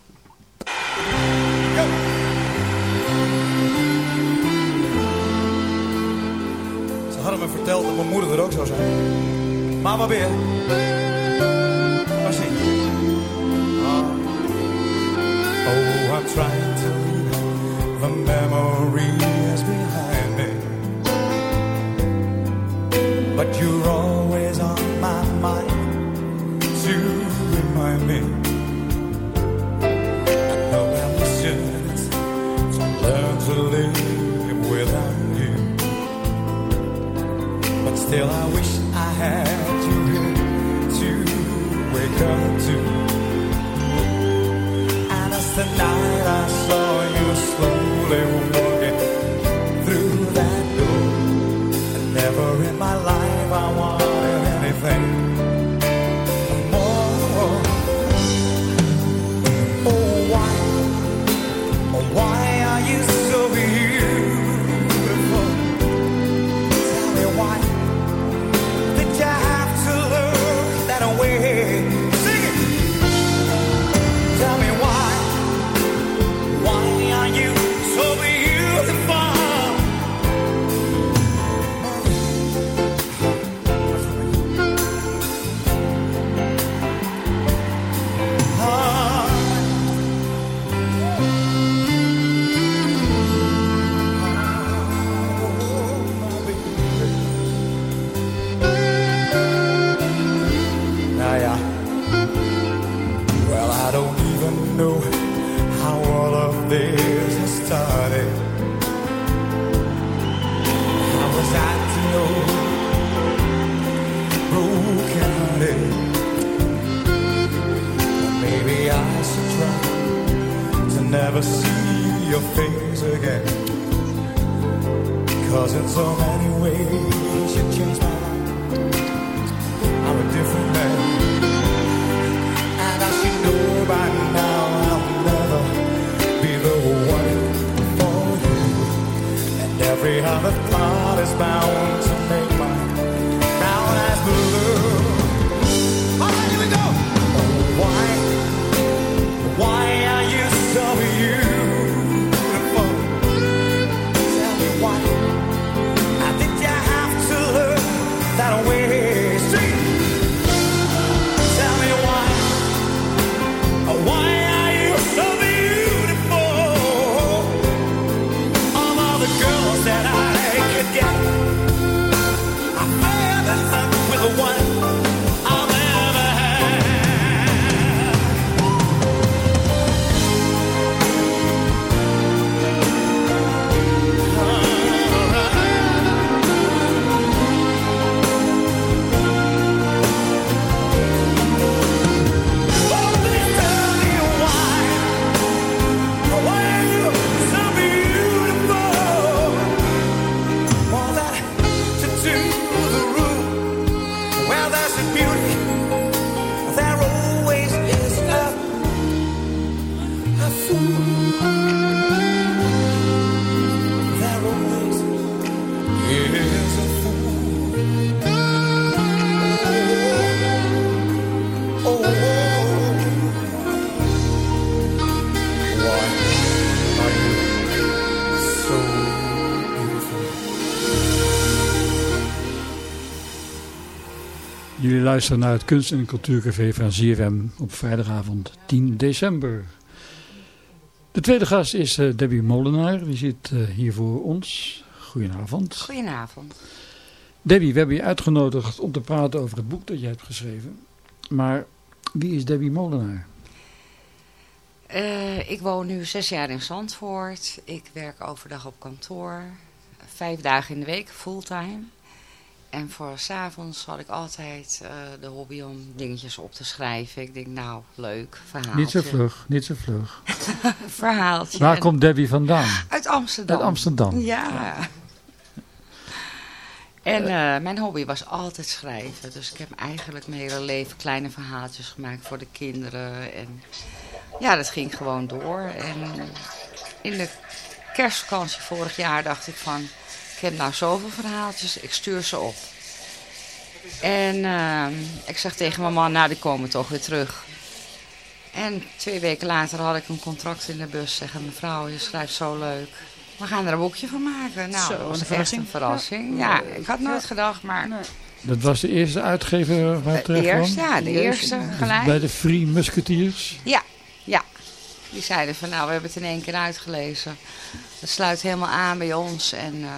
Ze hadden me verteld dat mijn moeder er ook zou zijn. Ben je? Waar zit je? Oh, I'm trying to leave the memories behind me. But you're always still I wish I had you here to wake up to. And as the night I saw I don't even know how all of this has started. How was I to know? Broken hearted. Maybe I should try to never see your face again. Cause in so many ways you changed my life. Bound Jullie luisteren naar het Kunst- en Cultuurcafé van ZFM op vrijdagavond 10 december. De tweede gast is eh, Debbie Molenaar. Die zit eh, hier voor ons. Goedenavond. Goedenavond. Debbie, we hebben je uitgenodigd om te praten over het boek dat je hebt geschreven. Maar wie is Debbie Molenaar? Eh, ik woon nu zes jaar in Zandvoort. Ik werk overdag op kantoor. Vijf dagen in de week, fulltime. En voor s'avonds had ik altijd eh, de hobby om dingetjes op te schrijven. Ik denk, nou, leuk, verhaaltje. Niet zo vlug, niet zo vlug. (laughs) verhaaltje. Waar En- komt Debbie vandaan? Uit Amsterdam. Uit Amsterdam. Ja. En eh, mijn hobby was altijd schrijven. Dus ik heb eigenlijk mijn hele leven kleine verhaaltjes gemaakt voor de kinderen. En ja, dat ging gewoon door. En in de kerstvakantie vorig jaar dacht ik van... Ik heb nou zoveel verhaaltjes, ik stuur ze op. En eh, ik zeg tegen mijn man, nou die komen toch weer terug. En twee weken later had ik een contract in de bus. Zeggen mevrouw, je schrijft zo leuk. We gaan er een boekje van maken. Nou, Zo, dat was een echt verrassing. een verrassing. Ja. Ja, ik had nooit gedacht, maar Dat was de eerste uitgever waar het de terecht kwam? eerste, ja, de eerste Dus gelijk. Bij de Free Musketeers? Ja, ja. Die zeiden van, nou, we hebben het in één keer uitgelezen. Het sluit helemaal aan bij ons. En eh,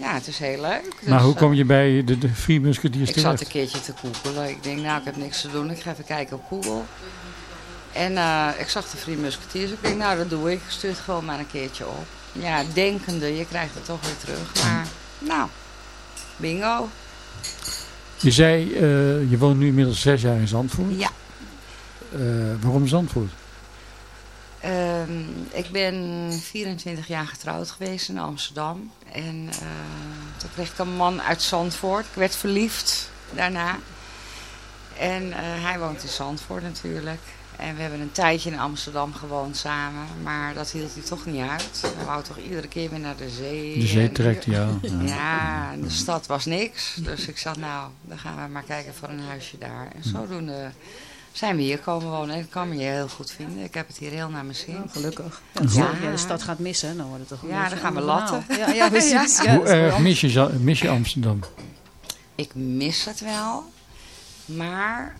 ja, het is heel leuk. maar Dus, hoe eh, kom je bij de, de Free Musketeers Ik zat een keertje te googelen. Ik denk, nou, ik heb niks te doen. Ik ga even kijken op Google. En eh, ik zag de Free Musketeers. Ik denk, nou, dat doe ik. Ik stuur het gewoon maar een keertje op. Ja, denkende, je krijgt het toch weer terug. Maar, nou, bingo. Je zei, eh, je woont nu inmiddels zes jaar in Zandvoort. Ja. Eh, waarom Zandvoort? Ehm, ik ben 24 jaar getrouwd geweest in Amsterdam. En eh, toen kreeg ik een man uit Zandvoort. Ik werd verliefd daarna. En hij woont in Zandvoort natuurlijk. En we hebben een tijdje in Amsterdam gewoond samen. Maar dat hield hij toch niet uit. Hij wou toch iedere keer weer naar de zee. De zee trekt, ja. (laughs) ja. Ja, en de stad was niks. Dus ik zat, nou, dan gaan we maar kijken voor een huisje daar. En zodoende zijn we hier komen wonen. En ik kan me hier heel goed vinden. Ik heb het hier heel naar mijn zin. gelukkig. Ja, de stad gaat missen, dan wordt het toch een Ja, dan gaan we latten. Ja, ja (laughs) precies. Ja. Ja, Hoe erg mis je, mis je Amsterdam? Ik mis het wel. Maar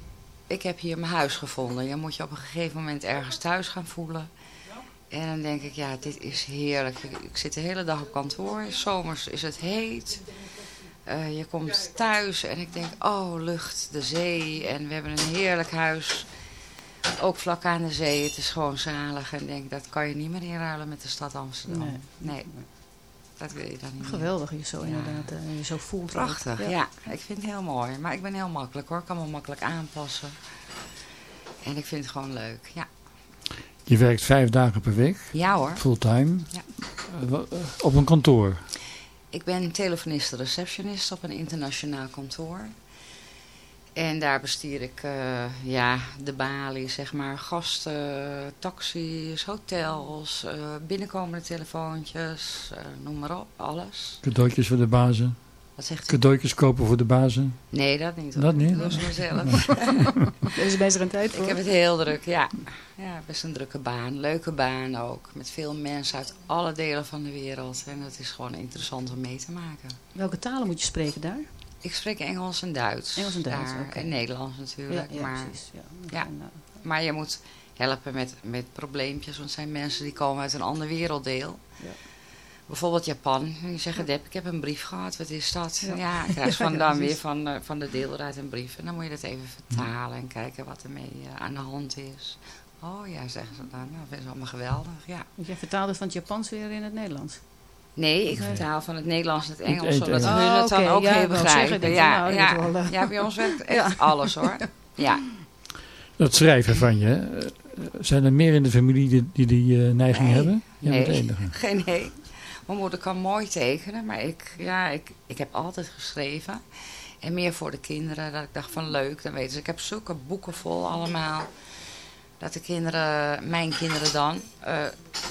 ik heb hier mijn huis gevonden. Je moet je op een gegeven moment ergens thuis gaan voelen. En dan denk ik, ja, dit is heerlijk. Ik, zit de hele dag op kantoor. Zomers is het heet. Eh, je komt thuis en ik denk, oh, lucht, de zee. En we hebben een heerlijk huis. Ook vlak aan de zee. Het is gewoon zalig. En ik denk, dat kan je niet meer inruilen met de stad Amsterdam. Nee. Nee. Dat wil je dan niet. Geweldig, je zo Ja. inderdaad, eh, je zo voelt. Prachtig, ja. Ik vind het heel mooi. Maar ik ben heel makkelijk hoor. Ik kan me makkelijk aanpassen. En ik vind het gewoon leuk, ja. Je werkt vijf dagen per week, Ja hoor. fulltime, Ja. Eh, eh, op een kantoor. Ik ben telefoniste receptionist op een internationaal kantoor. En daar bestier ik eh, ja, de balie, zeg maar, gasten, taxis, hotels, eh, binnenkomende telefoontjes, eh, noem maar op, alles. Cadeautjes voor de bazen. Wat zegt u? Cadeautjes kopen voor de bazen. Nee, dat niet. hoor. Dat niet? Doe ze mezelf. Er (laughs) is best een tijd voor. Ik heb het heel druk, ja. Ja, best een drukke baan. Leuke baan ook. Met veel mensen uit alle delen van de wereld. En dat is gewoon interessant om mee te maken. Welke talen moet je spreken daar? Ik spreek Engels en Duits. Engels en Duits, daar. En Nederlands natuurlijk. Ja, ja, maar, precies. Ja. Ja. En, eh, maar je moet helpen met, met probleempjes. Want het zijn mensen die komen uit een ander werelddeel. Ja. Bijvoorbeeld Japan. Die zeggen, Deb, ik heb een brief gehad. Wat is dat? Ja. Ik (laughs) krijg van dan weer van, eh, van de deelraad een brief. En dan moet je dat even vertalen en kijken wat ermee eh, aan de hand is. Oh ja, zeggen ze dan. Nou, dat is allemaal geweldig, ja. Jij vertaalt het van het Japans weer in het Nederlands. Nee, ik Nee. vertaal van het Nederlands naar het Het Engels, zodat hun Oh, het dan oké. ook Ja, begrijpen. Ja, ja, wel, ja, bij ons werkt echt Ja. alles hoor. Ja. Dat schrijven van je, eh, zijn er meer in de familie die die, die eh, neiging Nee. hebben? De Nee, enige. (laughs) geen nee. Mijn moeder kan mooi tekenen, maar ik, ja, ik, ik heb altijd geschreven. En meer voor de kinderen. Dat ik dacht van leuk, dan weten ze. Ik heb zulke boeken vol allemaal. Dat de kinderen, mijn kinderen dan, eh,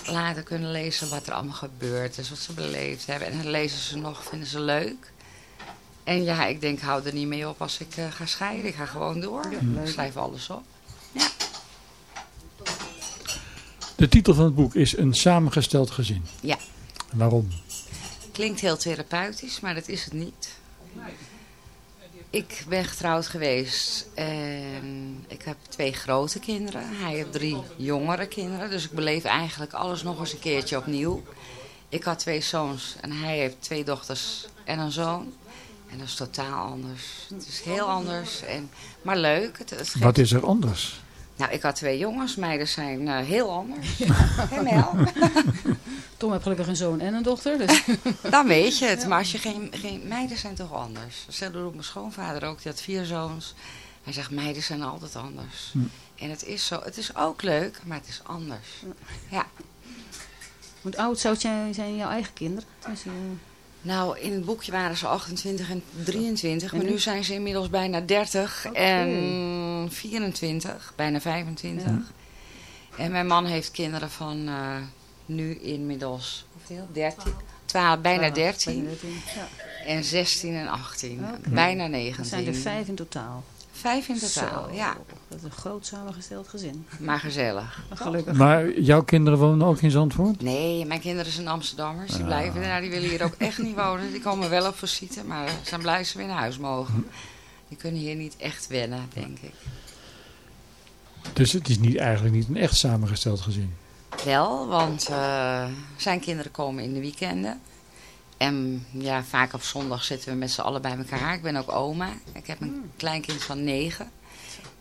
later kunnen lezen wat er allemaal gebeurd is. Wat ze beleefd hebben. En dan lezen ze nog, vinden ze leuk. En ja, ik denk, hou er niet mee op als ik eh, ga scheiden. Ik ga gewoon door. ik schrijf alles op. De titel van het boek is Een samengesteld gezin. Ja. Waarom? Klinkt heel therapeutisch, maar dat is het niet. Ik ben getrouwd geweest en ik heb twee grote kinderen. Hij heeft drie jongere kinderen, dus ik beleef eigenlijk alles nog eens een keertje opnieuw. Ik had twee zoons en hij heeft twee dochters en een zoon. En dat is totaal anders. Het is heel anders, en, maar leuk. Het, Wat is er anders? Nou, ik had twee jongens. Meiden zijn eh, heel anders. (laughs) Hé Mel? (laughs) Tom heeft gelukkig een zoon en een dochter. Dus. (laughs) Dan weet je het. Maar als je geen, geen... Meiden zijn toch anders. Dat doet mijn schoonvader ook. Die had vier zoons. Hij zegt, meiden zijn altijd anders. Hm. En het is zo. Het is ook leuk, maar het is anders. Ja. Hoe oud zou jij zijn jouw eigen kinderen? Nou, in het boekje waren ze 28 en 23. En Maar nu? nu zijn ze inmiddels bijna 30 en 24. Bijna 25. En mijn man heeft kinderen van eh, nu inmiddels... Hoeveel? 13? 12, bijna 13. bijna 13, Ja. En 16 en 18. Oké. Bijna Dat 19. zijn er vijf in totaal. Vijf in totaal, Zo, ja. Dat is een groot samengesteld gezin. Maar gezellig. Gelukkig. Maar jouw kinderen wonen ook in Zandvoort? Nee, mijn kinderen zijn Amsterdammers. Die Ah. blijven daar. Die willen hier ook echt niet wonen. Die komen wel op visite, maar ze zijn blij ze weer naar huis mogen. Die kunnen hier niet echt wennen, denk ik. Dus het is niet, eigenlijk niet een echt samengesteld gezin. Wel, want eh, zijn kinderen komen in de weekenden. En ja, vaak op zondag zitten we met z'n allen bij elkaar. Ik ben ook oma. Ik heb een kleinkind van negen.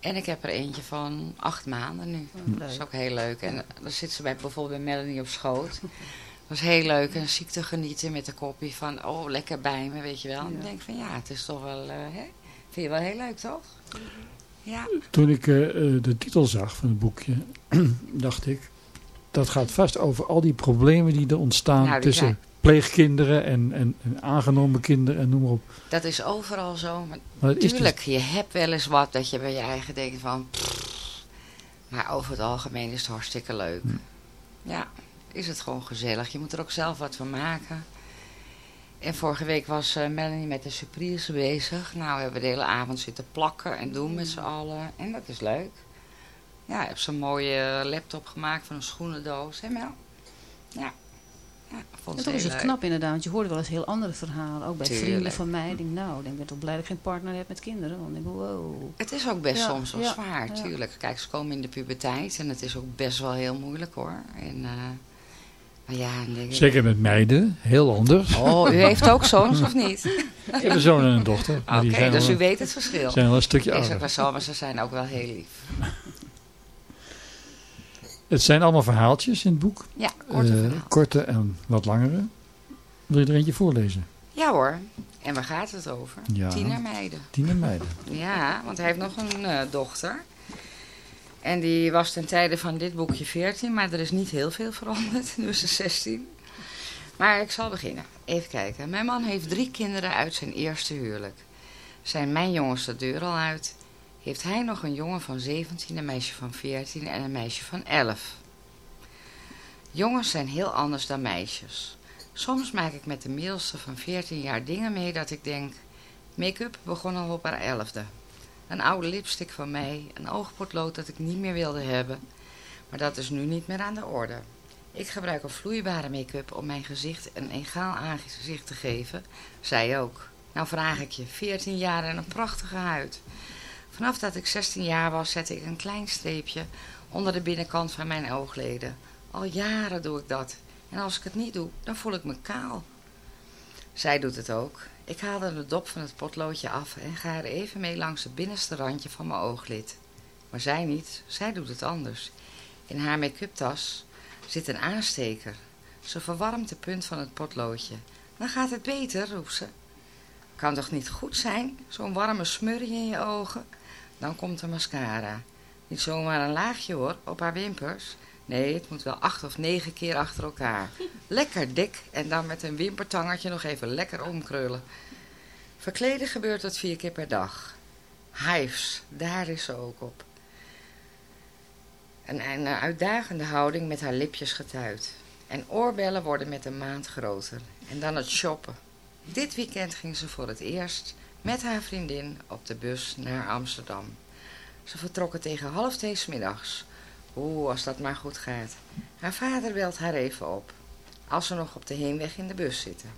En ik heb er eentje van acht maanden nu. Dat is ook heel leuk. En dan zit ze bij, bijvoorbeeld bij Melanie op schoot. Dat is heel leuk. En ziek te genieten met de kopie van, oh, lekker bij me, weet je wel. En ik denk van, ja, het is toch wel, eh, hè? Vind je wel heel leuk, toch? Ja. Toen ik eh, eh, de titel zag van het boekje, (clears throat) dacht ik, dat gaat vast over al die problemen die er ontstaan Nou, die tussen pleegkinderen en, en, en aangenomen kinderen en noem maar op. Dat is overal zo. Maar dus- tuurlijk, je hebt wel eens wat dat je bij je eigen denkt van... pff. maar over het algemeen is het hartstikke leuk. Hm. Ja, is het gewoon gezellig. Je moet er ook zelf wat van maken. En vorige week was eh, Melanie met de surprise bezig. Nou, we hebben de hele avond zitten plakken en doen met z'n allen. En dat is leuk. Ja, ik heb zo'n mooie laptop gemaakt van een schoenendoos. Hè Mel? Ja. En toch is het leuk. knap inderdaad, want je hoort wel eens heel andere verhalen. Ook bij Tuurlijk. vrienden van mij. Ik denk, nou, ik denk, ben toch blij dat ik geen partner heb met kinderen. Want ik denk, wow. Het is ook best Ja, soms wel ja, zwaar, ja. tuurlijk. Kijk, ze komen in de puberteit en het is ook best wel heel moeilijk hoor. En, eh, maar ja, Zeker met meiden, heel anders. Oh, u heeft ook zoons of niet? (laughs) Ik heb een zoon en een dochter. Oké, dus wel- u weet het verschil. zijn wel een stukje Is ook ouder. wel zo, maar ze zijn ook wel heel lief. Het zijn allemaal verhaaltjes in het boek. Ja, korte Eh, korte en wat langere. Wil je er eentje voorlezen? Ja hoor. En waar gaat het over? Ja. Tienermeiden. Tienermeiden. Ja, want hij heeft nog een eh, dochter. En die was ten tijde van dit boekje 14, maar er is niet heel veel veranderd. (laughs) Nu is ze 16. Maar ik zal beginnen. Even kijken. Mijn man heeft drie kinderen uit zijn eerste huwelijk. Zijn mijn jongens de deur al uit, heeft hij nog een jongen van 17, een meisje van 14 en een meisje van 11. Jongens zijn heel anders dan meisjes. Soms maak ik met de middelste van 14 jaar dingen mee dat ik denk... Make-up begon al op haar elfde. Een oude lipstick van mij, een oogpotlood dat ik niet meer wilde hebben. Maar dat is nu niet meer aan de orde. Ik gebruik een vloeibare make-up om mijn gezicht een egaal aangezicht te geven. Zij ook. Nou vraag ik je, 14 jaar en een prachtige huid. Vanaf dat ik 16 jaar was, zette ik een klein streepje onder de binnenkant van mijn oogleden. Al jaren doe ik dat. En als ik het niet doe, dan voel ik me kaal. Zij doet het ook. Ik haalde de dop van het potloodje af en ga er even mee langs het binnenste randje van mijn ooglid. Maar zij niet, zij doet het anders. In haar make-up tas zit een aansteker. Ze verwarmt de punt van het potloodje. Dan gaat het beter, roept ze. Kan toch niet goed zijn, zo'n warme smurrie in je ogen? Dan komt de mascara. Niet zomaar een laagje hoor, op haar wimpers. Nee, het moet wel acht of negen keer achter elkaar. Lekker dik en dan met een wimpertangertje nog even lekker omkrullen. Verkleden gebeurt tot vier keer per dag. Hives, daar is ze ook op. Een, een uitdagende houding met haar lipjes getuid. En oorbellen worden met een maand groter. En dan het shoppen. Dit weekend ging ze voor het eerst met haar vriendin op de bus naar Amsterdam. Ze vertrokken tegen half twee middags. Oeh, als dat maar goed gaat. Haar vader belt haar even op. Als ze nog op de heenweg in de bus zitten.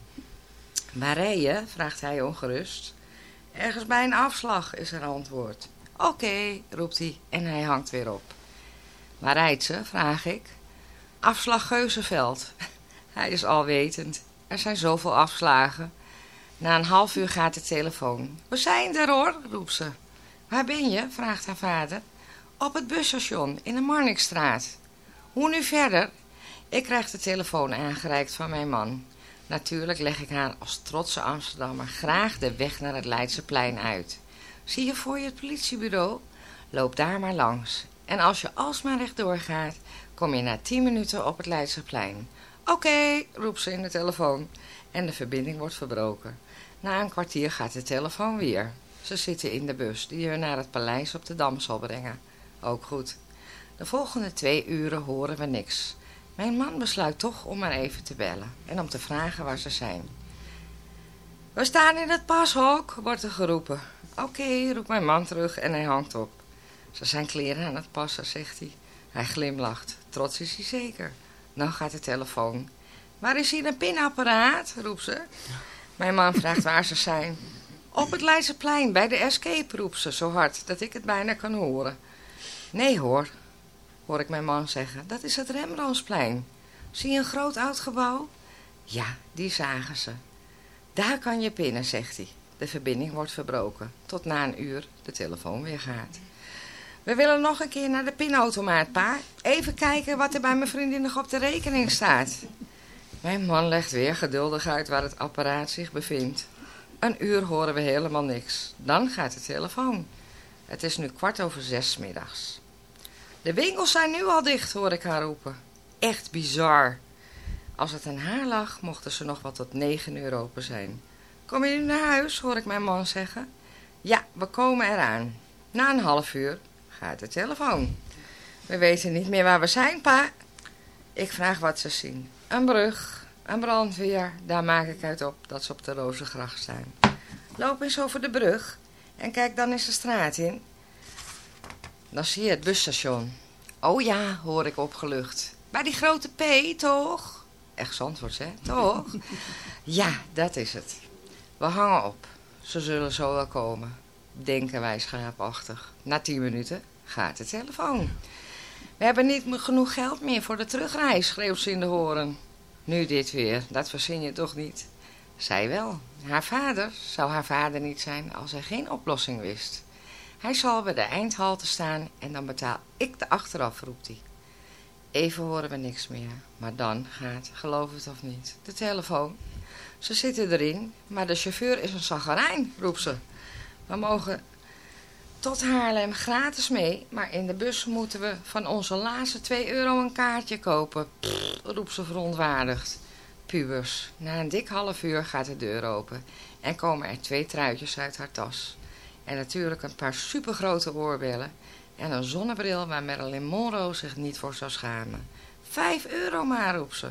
Waar rij je? vraagt hij ongerust. Ergens bij een afslag, is haar antwoord. Oké, roept hij en hij hangt weer op. Waar rijdt ze? vraag ik. Afslag Geuzenveld. (laughs) Hij is alwetend. Er zijn zoveel afslagen. Na een half uur gaat de telefoon. We zijn er hoor, roept ze. Waar ben je? vraagt haar vader. Op het busstation in de Marnixstraat. Hoe nu verder? Ik krijg de telefoon aangereikt van mijn man. Natuurlijk leg ik haar als trotse Amsterdammer graag de weg naar het Leidseplein uit. Zie je voor je het politiebureau? Loop daar maar langs. En als je alsmaar rechtdoor gaat, kom je na tien minuten op het Leidseplein. Oké, roept ze in de telefoon. En de verbinding wordt verbroken. Na een kwartier gaat de telefoon weer. Ze zitten in de bus die je naar het paleis op de Dam zal brengen. Ook goed. De volgende twee uren horen we niks. Mijn man besluit toch om maar even te bellen en om te vragen waar ze zijn. We staan in het pashok, wordt er geroepen. Oké, roept mijn man terug en hij hangt op. Ze zijn kleren aan het passen, zegt hij. Hij glimlacht. Trots is hij zeker. Dan gaat de telefoon. Waar is hier een pinapparaat? roept ze. Mijn man vraagt waar ze zijn. Op het Leidseplein, bij de escape, roept ze zo hard dat ik het bijna kan horen. Nee hoor, hoor ik mijn man zeggen. Dat is het Rembrandtsplein. Zie je een groot oud gebouw? Ja, die zagen ze. Daar kan je pinnen, zegt hij. De verbinding wordt verbroken. Tot na een uur de telefoon weer gaat. We willen nog een keer naar de pinautomaat, pa. Even kijken wat er bij mijn vriendin nog op de rekening staat. Mijn man legt weer geduldig uit waar het apparaat zich bevindt. Een uur horen we helemaal niks. Dan gaat de telefoon. Het is nu kwart over zes middags. De winkels zijn nu al dicht, hoor ik haar roepen. Echt bizar. Als het aan haar lag, mochten ze nog wat tot negen uur open zijn. Kom je nu naar huis, hoor ik mijn man zeggen. Ja, we komen eraan. Na een half uur gaat de telefoon. We weten niet meer waar we zijn, pa. Ik vraag wat ze zien. Een brug, een brandweer, daar maak ik uit op dat ze op de Rozengracht staan. Loop eens over de brug en kijk dan eens de straat in. Dan zie je het busstation. Oh ja, hoor ik opgelucht. Bij die grote P, toch? Echt Zandvoort, hè? Toch? (laughs) ja, dat is het. We hangen op. Ze zullen zo wel komen. Denken wij schaapachtig. Na tien minuten gaat de telefoon. We hebben niet genoeg geld meer voor de terugreis, schreeuwt ze in de horen. Nu dit weer, dat verzin je toch niet? Zij wel. Haar vader zou haar vader niet zijn als hij geen oplossing wist. Hij zal bij de eindhalte staan en dan betaal ik de achteraf, roept hij. Even horen we niks meer, maar dan gaat, geloof het of niet, de telefoon. Ze zitten erin, maar de chauffeur is een zagarijn, roept ze. We mogen tot Haarlem gratis mee, maar in de bus moeten we van onze laatste 2 euro een kaartje kopen, Pff, roept ze verontwaardigd. Pubers, na een dik half uur gaat de deur open en komen er twee truitjes uit haar tas. En natuurlijk een paar supergrote oorbellen en een zonnebril waar Marilyn Monroe zich niet voor zou schamen. Vijf euro maar, roept ze.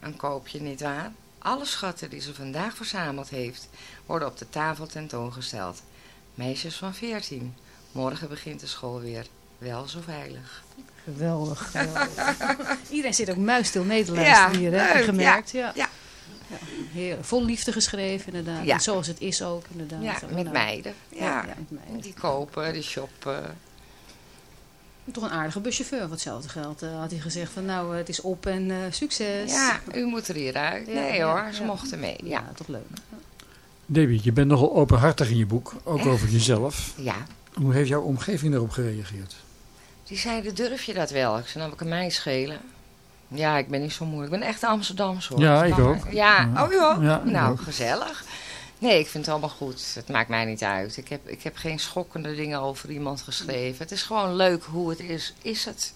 Een koopje, nietwaar? Alle schatten die ze vandaag verzameld heeft, worden op de tafel tentoongesteld. Meisjes van veertien. Morgen begint de school weer. Wel zo veilig. Geweldig. (laughs) geweldig. Iedereen zit ook muisstil mee te luisteren hier, hè? Heb je leuk, gemerkt. Ja, Ja. ja. Ja. Vol liefde geschreven, inderdaad. Ja. En zoals het is ook, inderdaad. Ja, Zo, met nou, meiden. Ja. Ja, ja, met meiden. Die kopen, die shoppen. Toch een aardige buschauffeur. Voor hetzelfde geld eh, had hij gezegd van nou, eh, het is op en eh, succes. Ja, u moet er hieruit. Ja, Nee ja, hoor, ze ja. mochten mee. Ja. Ja, toch leuk. Debbie, je bent nogal openhartig in je boek, ook Echt? over jezelf. ja. Hoe heeft jouw omgeving daarop gereageerd? Die zeiden, durf je dat wel? Ik zei, nou, ik kan mij schelen. Ja, ik ben niet zo moeilijk. Ik ben echt Amsterdams hoor. Ja, ik Maar- ook. Ja, Ja. oh ja. Ja, nou, ook. gezellig. Nee, ik vind het allemaal goed. Het maakt mij niet uit. Ik heb, ik heb geen schokkende dingen over iemand geschreven. Het is gewoon leuk hoe het is, is het.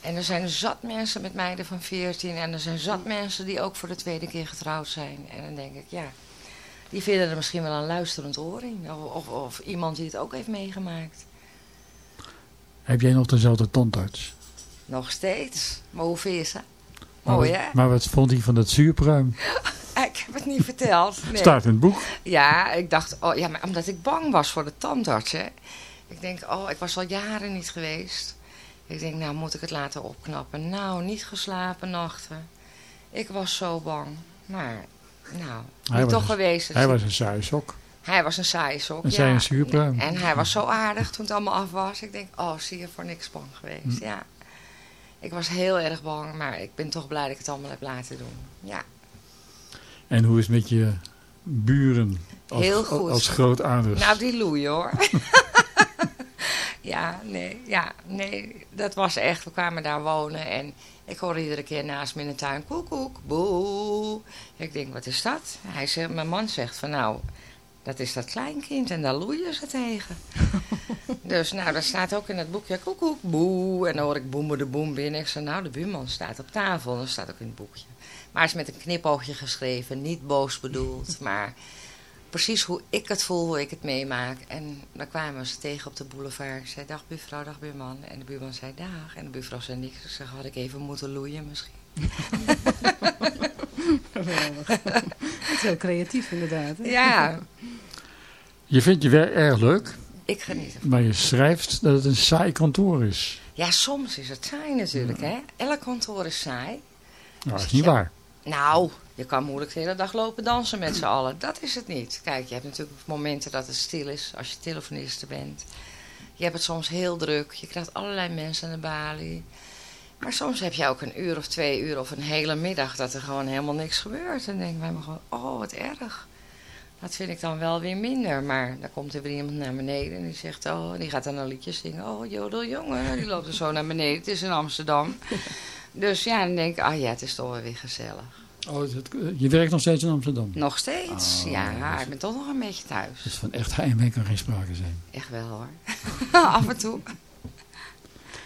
En er zijn zat mensen met meiden van 14 en er zijn zat mensen die ook voor de tweede keer getrouwd zijn. En dan denk ik, ja, die vinden er misschien wel een luisterend oor in. Of, of, of iemand die het ook heeft meegemaakt. Heb jij nog dezelfde tandarts? Nog steeds. Maar hoe je ze? Maar Mooi wat- hè? Maar wat vond hij van dat zuurpruim? (laughs) Ik heb het niet verteld. (laughs) Nee. Staat in het boek. Ja, ik dacht, oh ja, maar omdat ik bang was voor de tandarts, hè. Ik denk, oh, ik was al jaren niet geweest. Ik denk, nou moet ik het laten opknappen. Nou, niet geslapen nachten. Ik was zo bang. Maar, nou, Hij was toch een- geweest. Hij was een saaie sok. Hij was een saaie sok, En ja. zij een zuurpruim. En hij was zo aardig toen het allemaal af was. Ik denk, oh, zie je voor niks bang geweest. Hm. Ja. Ik was heel erg bang, maar ik ben toch blij dat ik het allemaal heb laten doen. Ja. En hoe is het met je buren? Als, Heel goed. Als grootouders. Nou, die loeien hoor. (laughs) ja, nee, ja, nee, dat was echt. We kwamen daar wonen en ik hoorde iedere keer naast me in de tuin, koek, koek, boe. Ik denk, wat is dat? Hij zegt, mijn man zegt van nou, dat is dat kleinkind en daar loeien ze tegen. (laughs) dus nou, dat staat ook in het boekje, koek, koek, boe. En dan hoor ik boem de boem binnen. Ik zeg, nou, de buurman staat op tafel. Dat staat ook in het boekje. Maar het is met een knipoogje geschreven, niet boos bedoeld, (laughs) maar precies hoe ik het voel, hoe ik het meemaak. En dan kwamen we ze tegen op de boulevard. Ik zei, dag buurvrouw, dag buurman. En de buurman zei, dag. En de buurvrouw zei niks. Ik zeg, had ik even moeten loeien misschien. Geweldig. (laughs) Het is heel creatief inderdaad. hè? Ja, Je vindt je werk erg leuk, ik geniet ervan. maar je schrijft dat het een saai kantoor is. Ja, soms is het saai natuurlijk, hè. Elk kantoor is saai. Nou, dat is niet waar. Nou, je kan moeilijk de hele dag lopen dansen met z'n allen. Dat is het niet. Kijk, je hebt natuurlijk momenten dat het stil is als je telefoniste bent. Je hebt het soms heel druk. Je krijgt allerlei mensen aan de balie. Maar soms heb je ook een uur of twee uur of een hele middag dat er gewoon helemaal niks gebeurt. En dan denken wij maar gewoon, oh wat erg. Dat vind ik dan wel weer minder. Maar dan komt er weer iemand naar beneden en die zegt, oh, die gaat dan een liedje zingen. Oh, jodel jongen, die loopt er zo naar beneden. Het is in Amsterdam. (laughs) Dus ja, dan denk ik, ah ja, het is toch wel weer gezellig. Oh, het- je werkt nog steeds in Amsterdam. Nog steeds, Oh, ja. dus- Ik ben toch nog een beetje thuis. Dus van echt heimwee kan geen sprake zijn. Echt wel hoor. (laughs) Af en toe.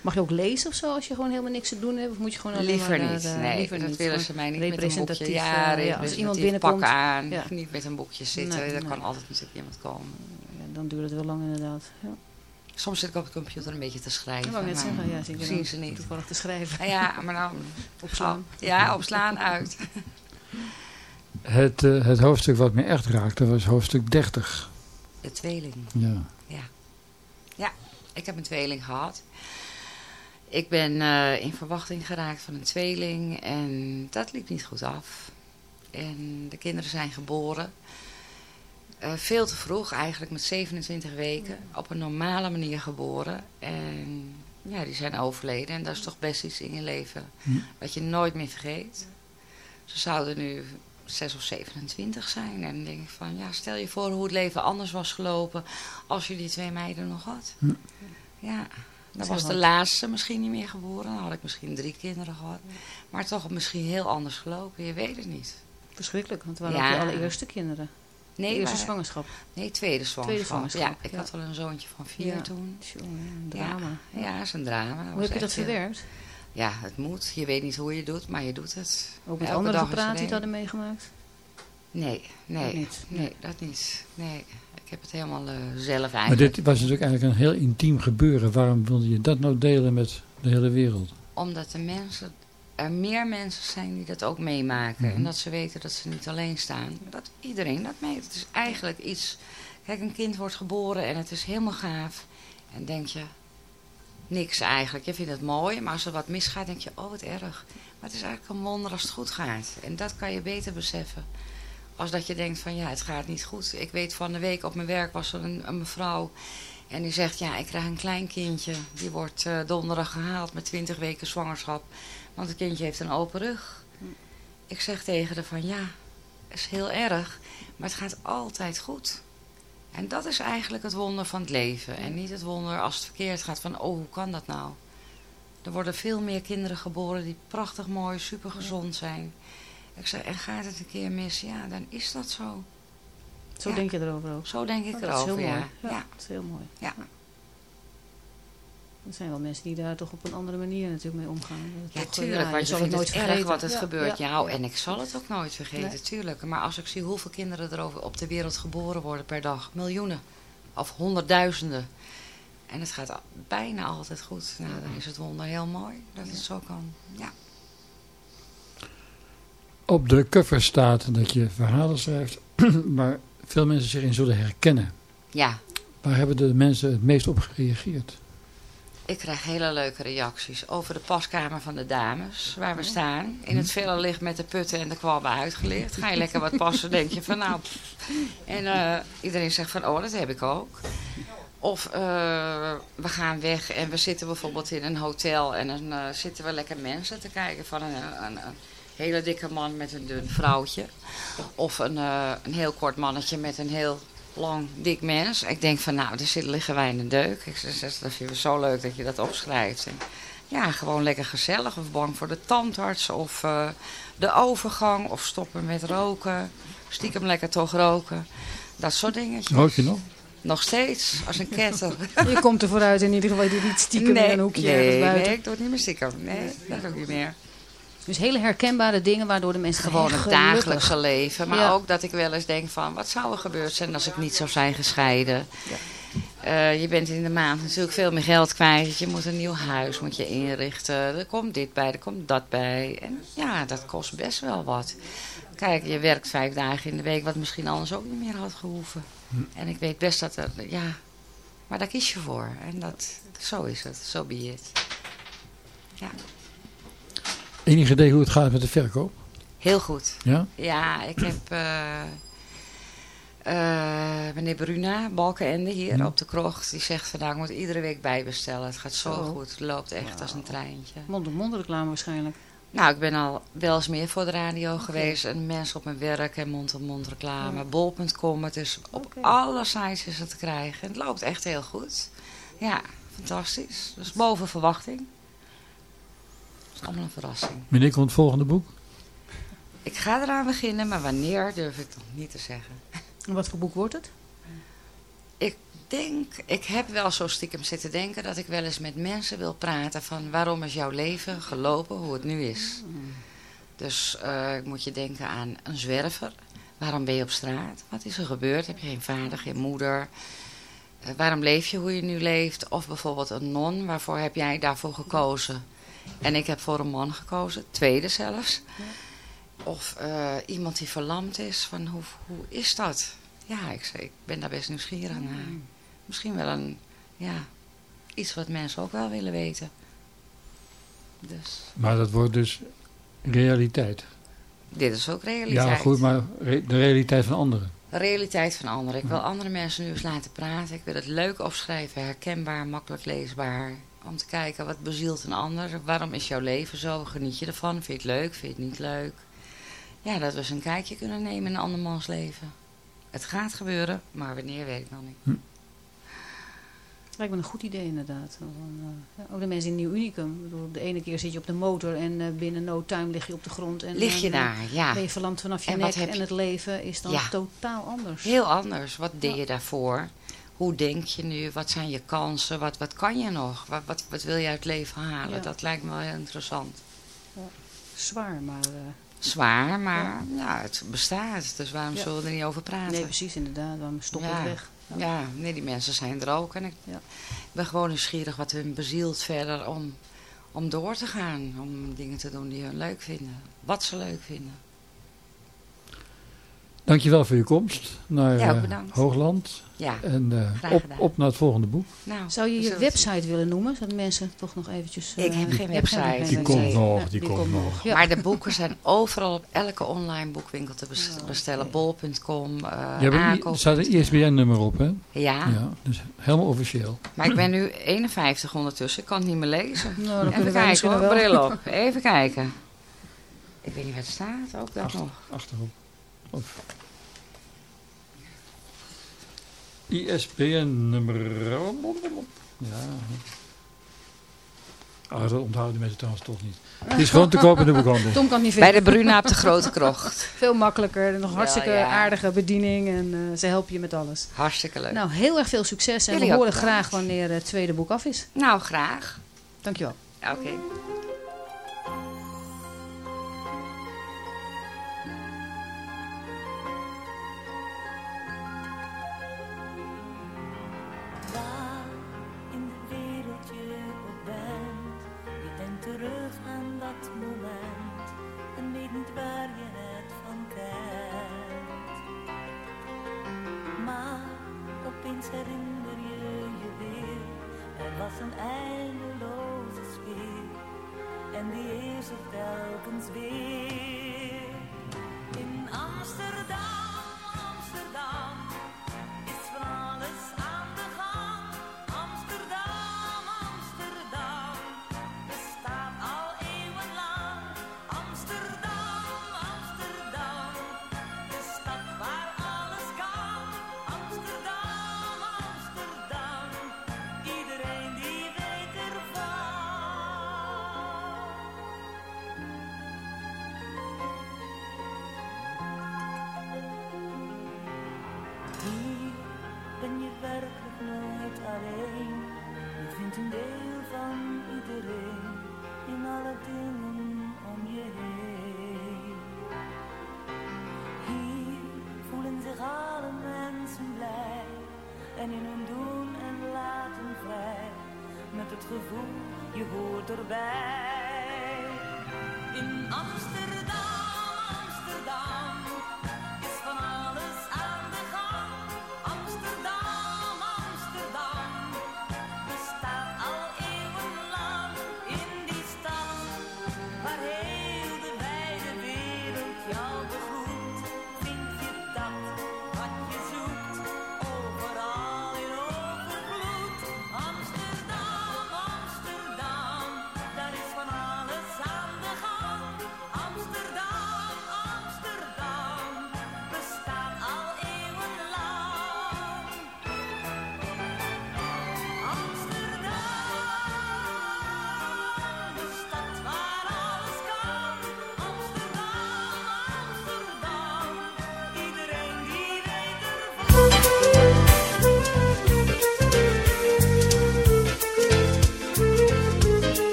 Mag je ook lezen of zo als je gewoon helemaal niks te doen hebt? Of moet je gewoon alleen Liever maar, niet. eh, nee, liever dat niet. willen ze mij niet met een boekje. representatief, Ja, eh, ja, als iemand binnenkomt. pak aan. ja. Niet met een boekje zitten. Nee, er nee. kan altijd natuurlijk iemand komen. Ja, dan duurt het wel lang inderdaad. Ja. Soms zit ik op de computer een beetje te schrijven. Ik wou net maar zeggen, ja, zie zien ze niet. toevallig te schrijven. Ja, maar dan... (laughs) Opslaan. Ja, opslaan uit. (laughs) Het, eh, het hoofdstuk wat me echt raakte was hoofdstuk 30. De tweeling. Ja. Ja, ik heb een tweeling gehad. Ik ben eh, in verwachting geraakt van een tweeling en dat liep niet goed af. En de kinderen zijn geboren. Eh, veel te vroeg, eigenlijk met 27 weken. Op een normale manier geboren. En ja, die zijn overleden. En dat is toch best iets in je leven Hm. wat je nooit meer vergeet. Ze zouden nu 6 of 27 zijn. En dan denk ik van, ja, stel je voor hoe het leven anders was gelopen als je die twee meiden nog had. Hm. Ja, dan was de laatste misschien niet meer geboren. Dan had ik misschien drie kinderen gehad. Maar toch misschien heel anders gelopen. Je weet het niet. Verschrikkelijk, want het waren Ja. ook je allereerste kinderen. Nee, de eerste maar- zwangerschap. Nee, tweede zwangerschap. zwangerschap, Ja, ik ja. had al een zoontje van vier Ja. toen. Een drama. Ja, ja, is een drama. Hoe heb je dat verwerkt? Ja, het moet. Je weet niet hoe je het doet, maar je doet het. Ook met is gepraat er die het een. hadden meegemaakt? Nee, nee, Dat niet? nee, dat niet. Nee, ik heb het helemaal eh, zelf Maar eigenlijk. dit was natuurlijk eigenlijk een heel intiem gebeuren. Waarom wilde je dat nou delen met de hele wereld? Omdat de mensen, er meer mensen zijn die dat ook meemaken. Mhm. En dat ze weten dat ze niet alleen staan. Dat iedereen dat meet. Het is eigenlijk iets... Kijk, een kind wordt geboren en het is helemaal gaaf. En denk je, niks eigenlijk. Je vindt het mooi, maar als er wat misgaat, denk je, oh wat erg. Maar het is eigenlijk een wonder als het goed gaat. En dat kan je beter beseffen. Als dat je denkt van, ja, het gaat niet goed. Ik weet van de week op mijn werk was er een, een mevrouw... En die zegt, ja, ik krijg een klein kindje. Die wordt eh, donderdag gehaald met 20 weken zwangerschap. Want het kindje heeft een open rug. Ik zeg tegen haar van, ja, is heel erg. Maar het gaat altijd goed. En dat is eigenlijk het wonder van het leven. En niet het wonder als het verkeerd gaat van, oh, hoe kan dat nou? Er worden veel meer kinderen geboren die prachtig mooi, super gezond zijn. Ik zeg, en gaat het een keer mis? Ja, dan is dat zo. Zo Ja. denk je erover ook. Zo denk ik Oh, dat is erover, heel ja. mooi. Ja, ja. dat is heel mooi. Ja. Er zijn wel mensen die daar toch op een andere manier natuurlijk mee omgaan. Dat Ja, toch, tuurlijk, je want je zal vindt nooit het erg vergeten. wat het Ja, gebeurt. ja, Ja, ja. en ik zal het ook nooit vergeten, Nee. tuurlijk. Maar als ik zie hoeveel kinderen er over- op de wereld geboren worden per dag. Miljoenen. Of honderdduizenden. En het gaat bijna altijd goed. Nou, dan is het wonder heel mooi dat het zo kan. Ja. Op de cover staat dat je verhalen schrijft (clears throat) waar veel mensen zich in zullen herkennen. ja, Waar hebben de mensen het meest op gereageerd? Ik krijg hele leuke reacties over de paskamer van de dames, waar we staan. In het vele licht met de putten en de kwalben uitgelicht. Ga je lekker wat (laughs) passen, denk je van nou... En eh, iedereen zegt van, oh, dat heb ik ook. Of eh, we gaan weg en we zitten bijvoorbeeld in een hotel en dan eh, zitten we lekker mensen te kijken van een, een, een hele dikke man met een dun vrouwtje. Of een, een heel kort mannetje met een heel lang dik mens. Ik denk van nou, daar zit, liggen wij in de deuk. Ik zeg, dat vinden we zo leuk dat je dat opschrijft. En, ja, gewoon lekker gezellig. Of bang voor de tandarts of eh, de overgang. Of stoppen met roken. Stiekem lekker toch roken. Dat soort dingetjes. Rook je nog? Nog steeds, als een ketter. (laughs) Je komt er vooruit in ieder geval. Je doet niet stiekem nee, in een hoekje nee, buiten. nee, ik doe het niet meer stiekem. Nee, dat doe ik niet meer. Dus hele herkenbare dingen waardoor de mensen Gewoon het dagelijkse leven. Maar Ja. ook dat ik wel eens denk van, wat zou er gebeurd zijn als ik niet zou zijn gescheiden? Eh, je bent in de maand natuurlijk veel meer geld kwijt. Je moet een nieuw huis moet je inrichten. Er komt dit bij, er komt dat bij. En ja, dat kost best wel wat. Kijk, je werkt vijf dagen in de week, wat misschien anders ook niet meer had gehoeven. En ik weet best dat er, ja, maar daar kies je voor. En dat, zo is het, zo be it. Ja, Enig idee hoe het gaat met de verkoop? heel goed. Ja? Ja, ik heb eh, eh, meneer Bruna, Balkenende hier Ja. op de krocht. Die zegt vandaag, ik moet iedere week bijbestellen. Het gaat zo Zo. goed. Het loopt echt als een treintje. Mond-op-mond reclame waarschijnlijk. Nou, ik ben al wel eens meer voor de radio geweest. En mensen op mijn werk en mond-op-mond reclame. Bol.com, het is op alle sites is het te krijgen. En het loopt echt heel goed. Ja, fantastisch. Dus boven verwachting. Is allemaal een verrassing. Wanneer komt het volgende boek? Ik ga eraan beginnen, maar wanneer durf ik nog niet te zeggen. En wat voor boek wordt het? Ik denk, ik heb wel zo stiekem zitten denken dat ik wel eens met mensen wil praten van waarom is jouw leven gelopen hoe het nu is. Dus eh, ik moet je denken aan een zwerver. Waarom ben je op straat? Wat is er gebeurd? Heb je geen vader, geen moeder? Eh, waarom leef je hoe je nu leeft? Of bijvoorbeeld een non, waarvoor heb jij daarvoor gekozen? En ik heb voor een man gekozen, tweede zelfs. Of eh, iemand die verlamd is, van hoe, hoe is dat? Ja, ik, zeg, ik ben daar best nieuwsgierig naar. Misschien wel een, ja, iets wat mensen ook wel willen weten. Dus Maar dat wordt dus realiteit. dit is ook realiteit. Ja, goed, maar re- de realiteit van anderen. De realiteit van anderen. Ik wil andere mensen nu eens laten praten. Ik wil het leuk opschrijven, herkenbaar, makkelijk leesbaar. Om te kijken wat bezielt een ander. Waarom is jouw leven zo? Geniet je ervan? Vind je het leuk? Vind je het niet leuk? Ja, dat we eens een kijkje kunnen nemen in een andermans leven. Het gaat gebeuren, maar wanneer weet ik nog niet. Lijkt me een goed idee inderdaad. Eh, ja, ook de mensen in Nieuw Unicum. Ik bedoel, de ene keer zit je op de motor en eh, binnen no time lig je op de grond. En, Lig je dan, eh, daar, ja. Ben je verlamd vanaf je En nek en het leven is dan Ja. totaal anders. Heel anders. Wat deed je daarvoor? Hoe denk je nu? Wat zijn je kansen? Wat, wat kan je nog? Wat, wat, wat wil je uit het leven halen? Ja. Dat lijkt me wel heel interessant. Zwaar, maar... eh, Zwaar, maar ja. het bestaat. Dus waarom Ja. zullen we er niet over praten? nee, precies inderdaad. Waarom stop ja. het weg? Ja, nee, die mensen zijn er ook. En ik Ja. ben gewoon nieuwsgierig wat hun bezielt verder om, om door te gaan. Om dingen te doen die hun leuk vinden. Wat ze leuk vinden. Dankjewel voor je komst naar Ja, eh, bedankt. Hoogland. Ja, En eh, op, op naar het volgende boek. nou, Zou je je website willen noemen? Zodat mensen toch nog eventjes... Ik eh, heb geen website. geen Die website. komt nog, Ja, die komt nog. Ja. Maar de boeken zijn overal op elke online boekwinkel te bes- bestellen. Bol.com, eh Je hebt een, aankoop. er staat een ISBN-nummer op, hè? Ja, Ja, dus helemaal officieel. maar ik ben nu 51 ondertussen. Ik kan het niet meer lezen. Nou, dan Even kijken hoor, wel. bril op. Even kijken. Ik weet niet waar het staat, ook dat Achter, nog. achterop. Of. ISBN-nummer. Ja. Oh, dat onthouden mensen trouwens toch niet. Het is gewoon te koop in de boekhandel. Tom kan niet Bij vinden. de Bruna op de Grote Krocht. (laughs) Veel makkelijker. Nog hartstikke ja. aardige bediening. En eh, ze helpen je met alles. Hartstikke leuk. Nou, heel erg veel succes. En Jullie we horen graag wanneer het tweede boek af is. Nou, graag. Dankjewel. Oké.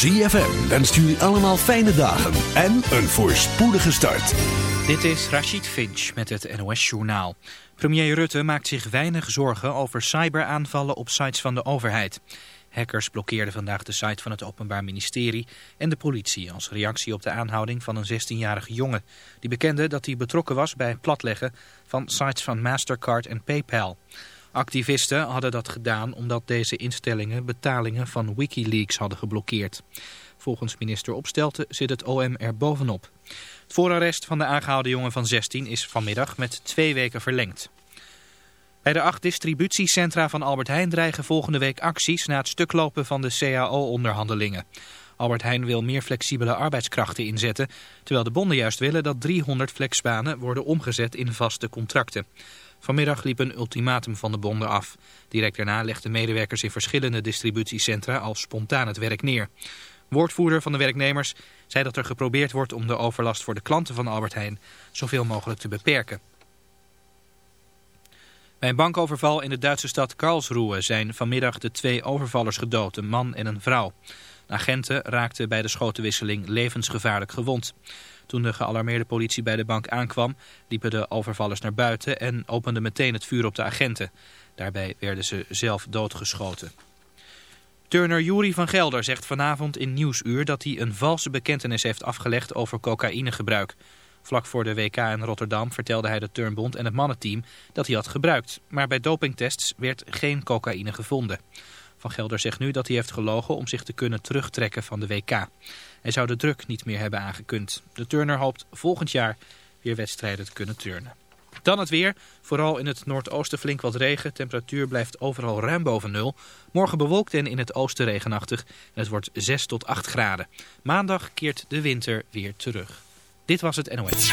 ZFM wenst jullie allemaal fijne dagen en een voorspoedige start. Dit is Rachid Finch met het NOS Journaal. Premier Rutte maakt zich weinig zorgen over cyberaanvallen op sites van de overheid. Hackers blokkeerden vandaag de site van het Openbaar Ministerie en de politie als reactie op de aanhouding van een 16-jarige jongen. Die bekende dat hij betrokken was bij het platleggen van sites van Mastercard en PayPal. Activisten hadden dat gedaan omdat deze instellingen betalingen van Wikileaks hadden geblokkeerd. Volgens minister Opstelten zit het OM er bovenop. Het voorarrest van de aangehouden jongen van 16 is vanmiddag met twee weken verlengd. Bij de acht distributiecentra van Albert Heijn dreigen volgende week acties na het stuklopen van de CAO-onderhandelingen. Albert Heijn wil meer flexibele arbeidskrachten inzetten, terwijl de bonden juist willen dat 300 flexbanen worden omgezet in vaste contracten. Vanmiddag liep een ultimatum van de bonden af. Direct daarna legden medewerkers in verschillende distributiecentra al spontaan het werk neer. Woordvoerder van de werknemers zei dat er geprobeerd wordt om de overlast voor de klanten van Albert Heijn zoveel mogelijk te beperken. Bij een bankoverval in de Duitse stad Karlsruhe zijn vanmiddag de twee overvallers gedood, een man en een vrouw. Agenten raakten bij de schotenwisseling levensgevaarlijk gewond. Toen de gealarmeerde politie bij de bank aankwam, liepen de overvallers naar buiten en openden meteen het vuur op de agenten. Daarbij werden ze zelf doodgeschoten. Turner Jury van Gelder zegt vanavond in Nieuwsuur dat hij een valse bekentenis heeft afgelegd over cocaïnegebruik. Vlak voor de WK in Rotterdam vertelde hij de turnbond en het mannenteam dat hij had gebruikt. Maar bij dopingtests werd geen cocaïne gevonden. Van Gelder zegt nu dat hij heeft gelogen om zich te kunnen terugtrekken van de WK. Hij zou de druk niet meer hebben aangekund. De turner hoopt volgend jaar weer wedstrijden te kunnen turnen. Dan het weer. Vooral in het noordoosten flink wat regen. Temperatuur blijft overal ruim boven nul. Morgen bewolkt en in het oosten regenachtig. En het wordt 6 tot 8 graden. Maandag keert de winter weer terug. Dit was het NOS.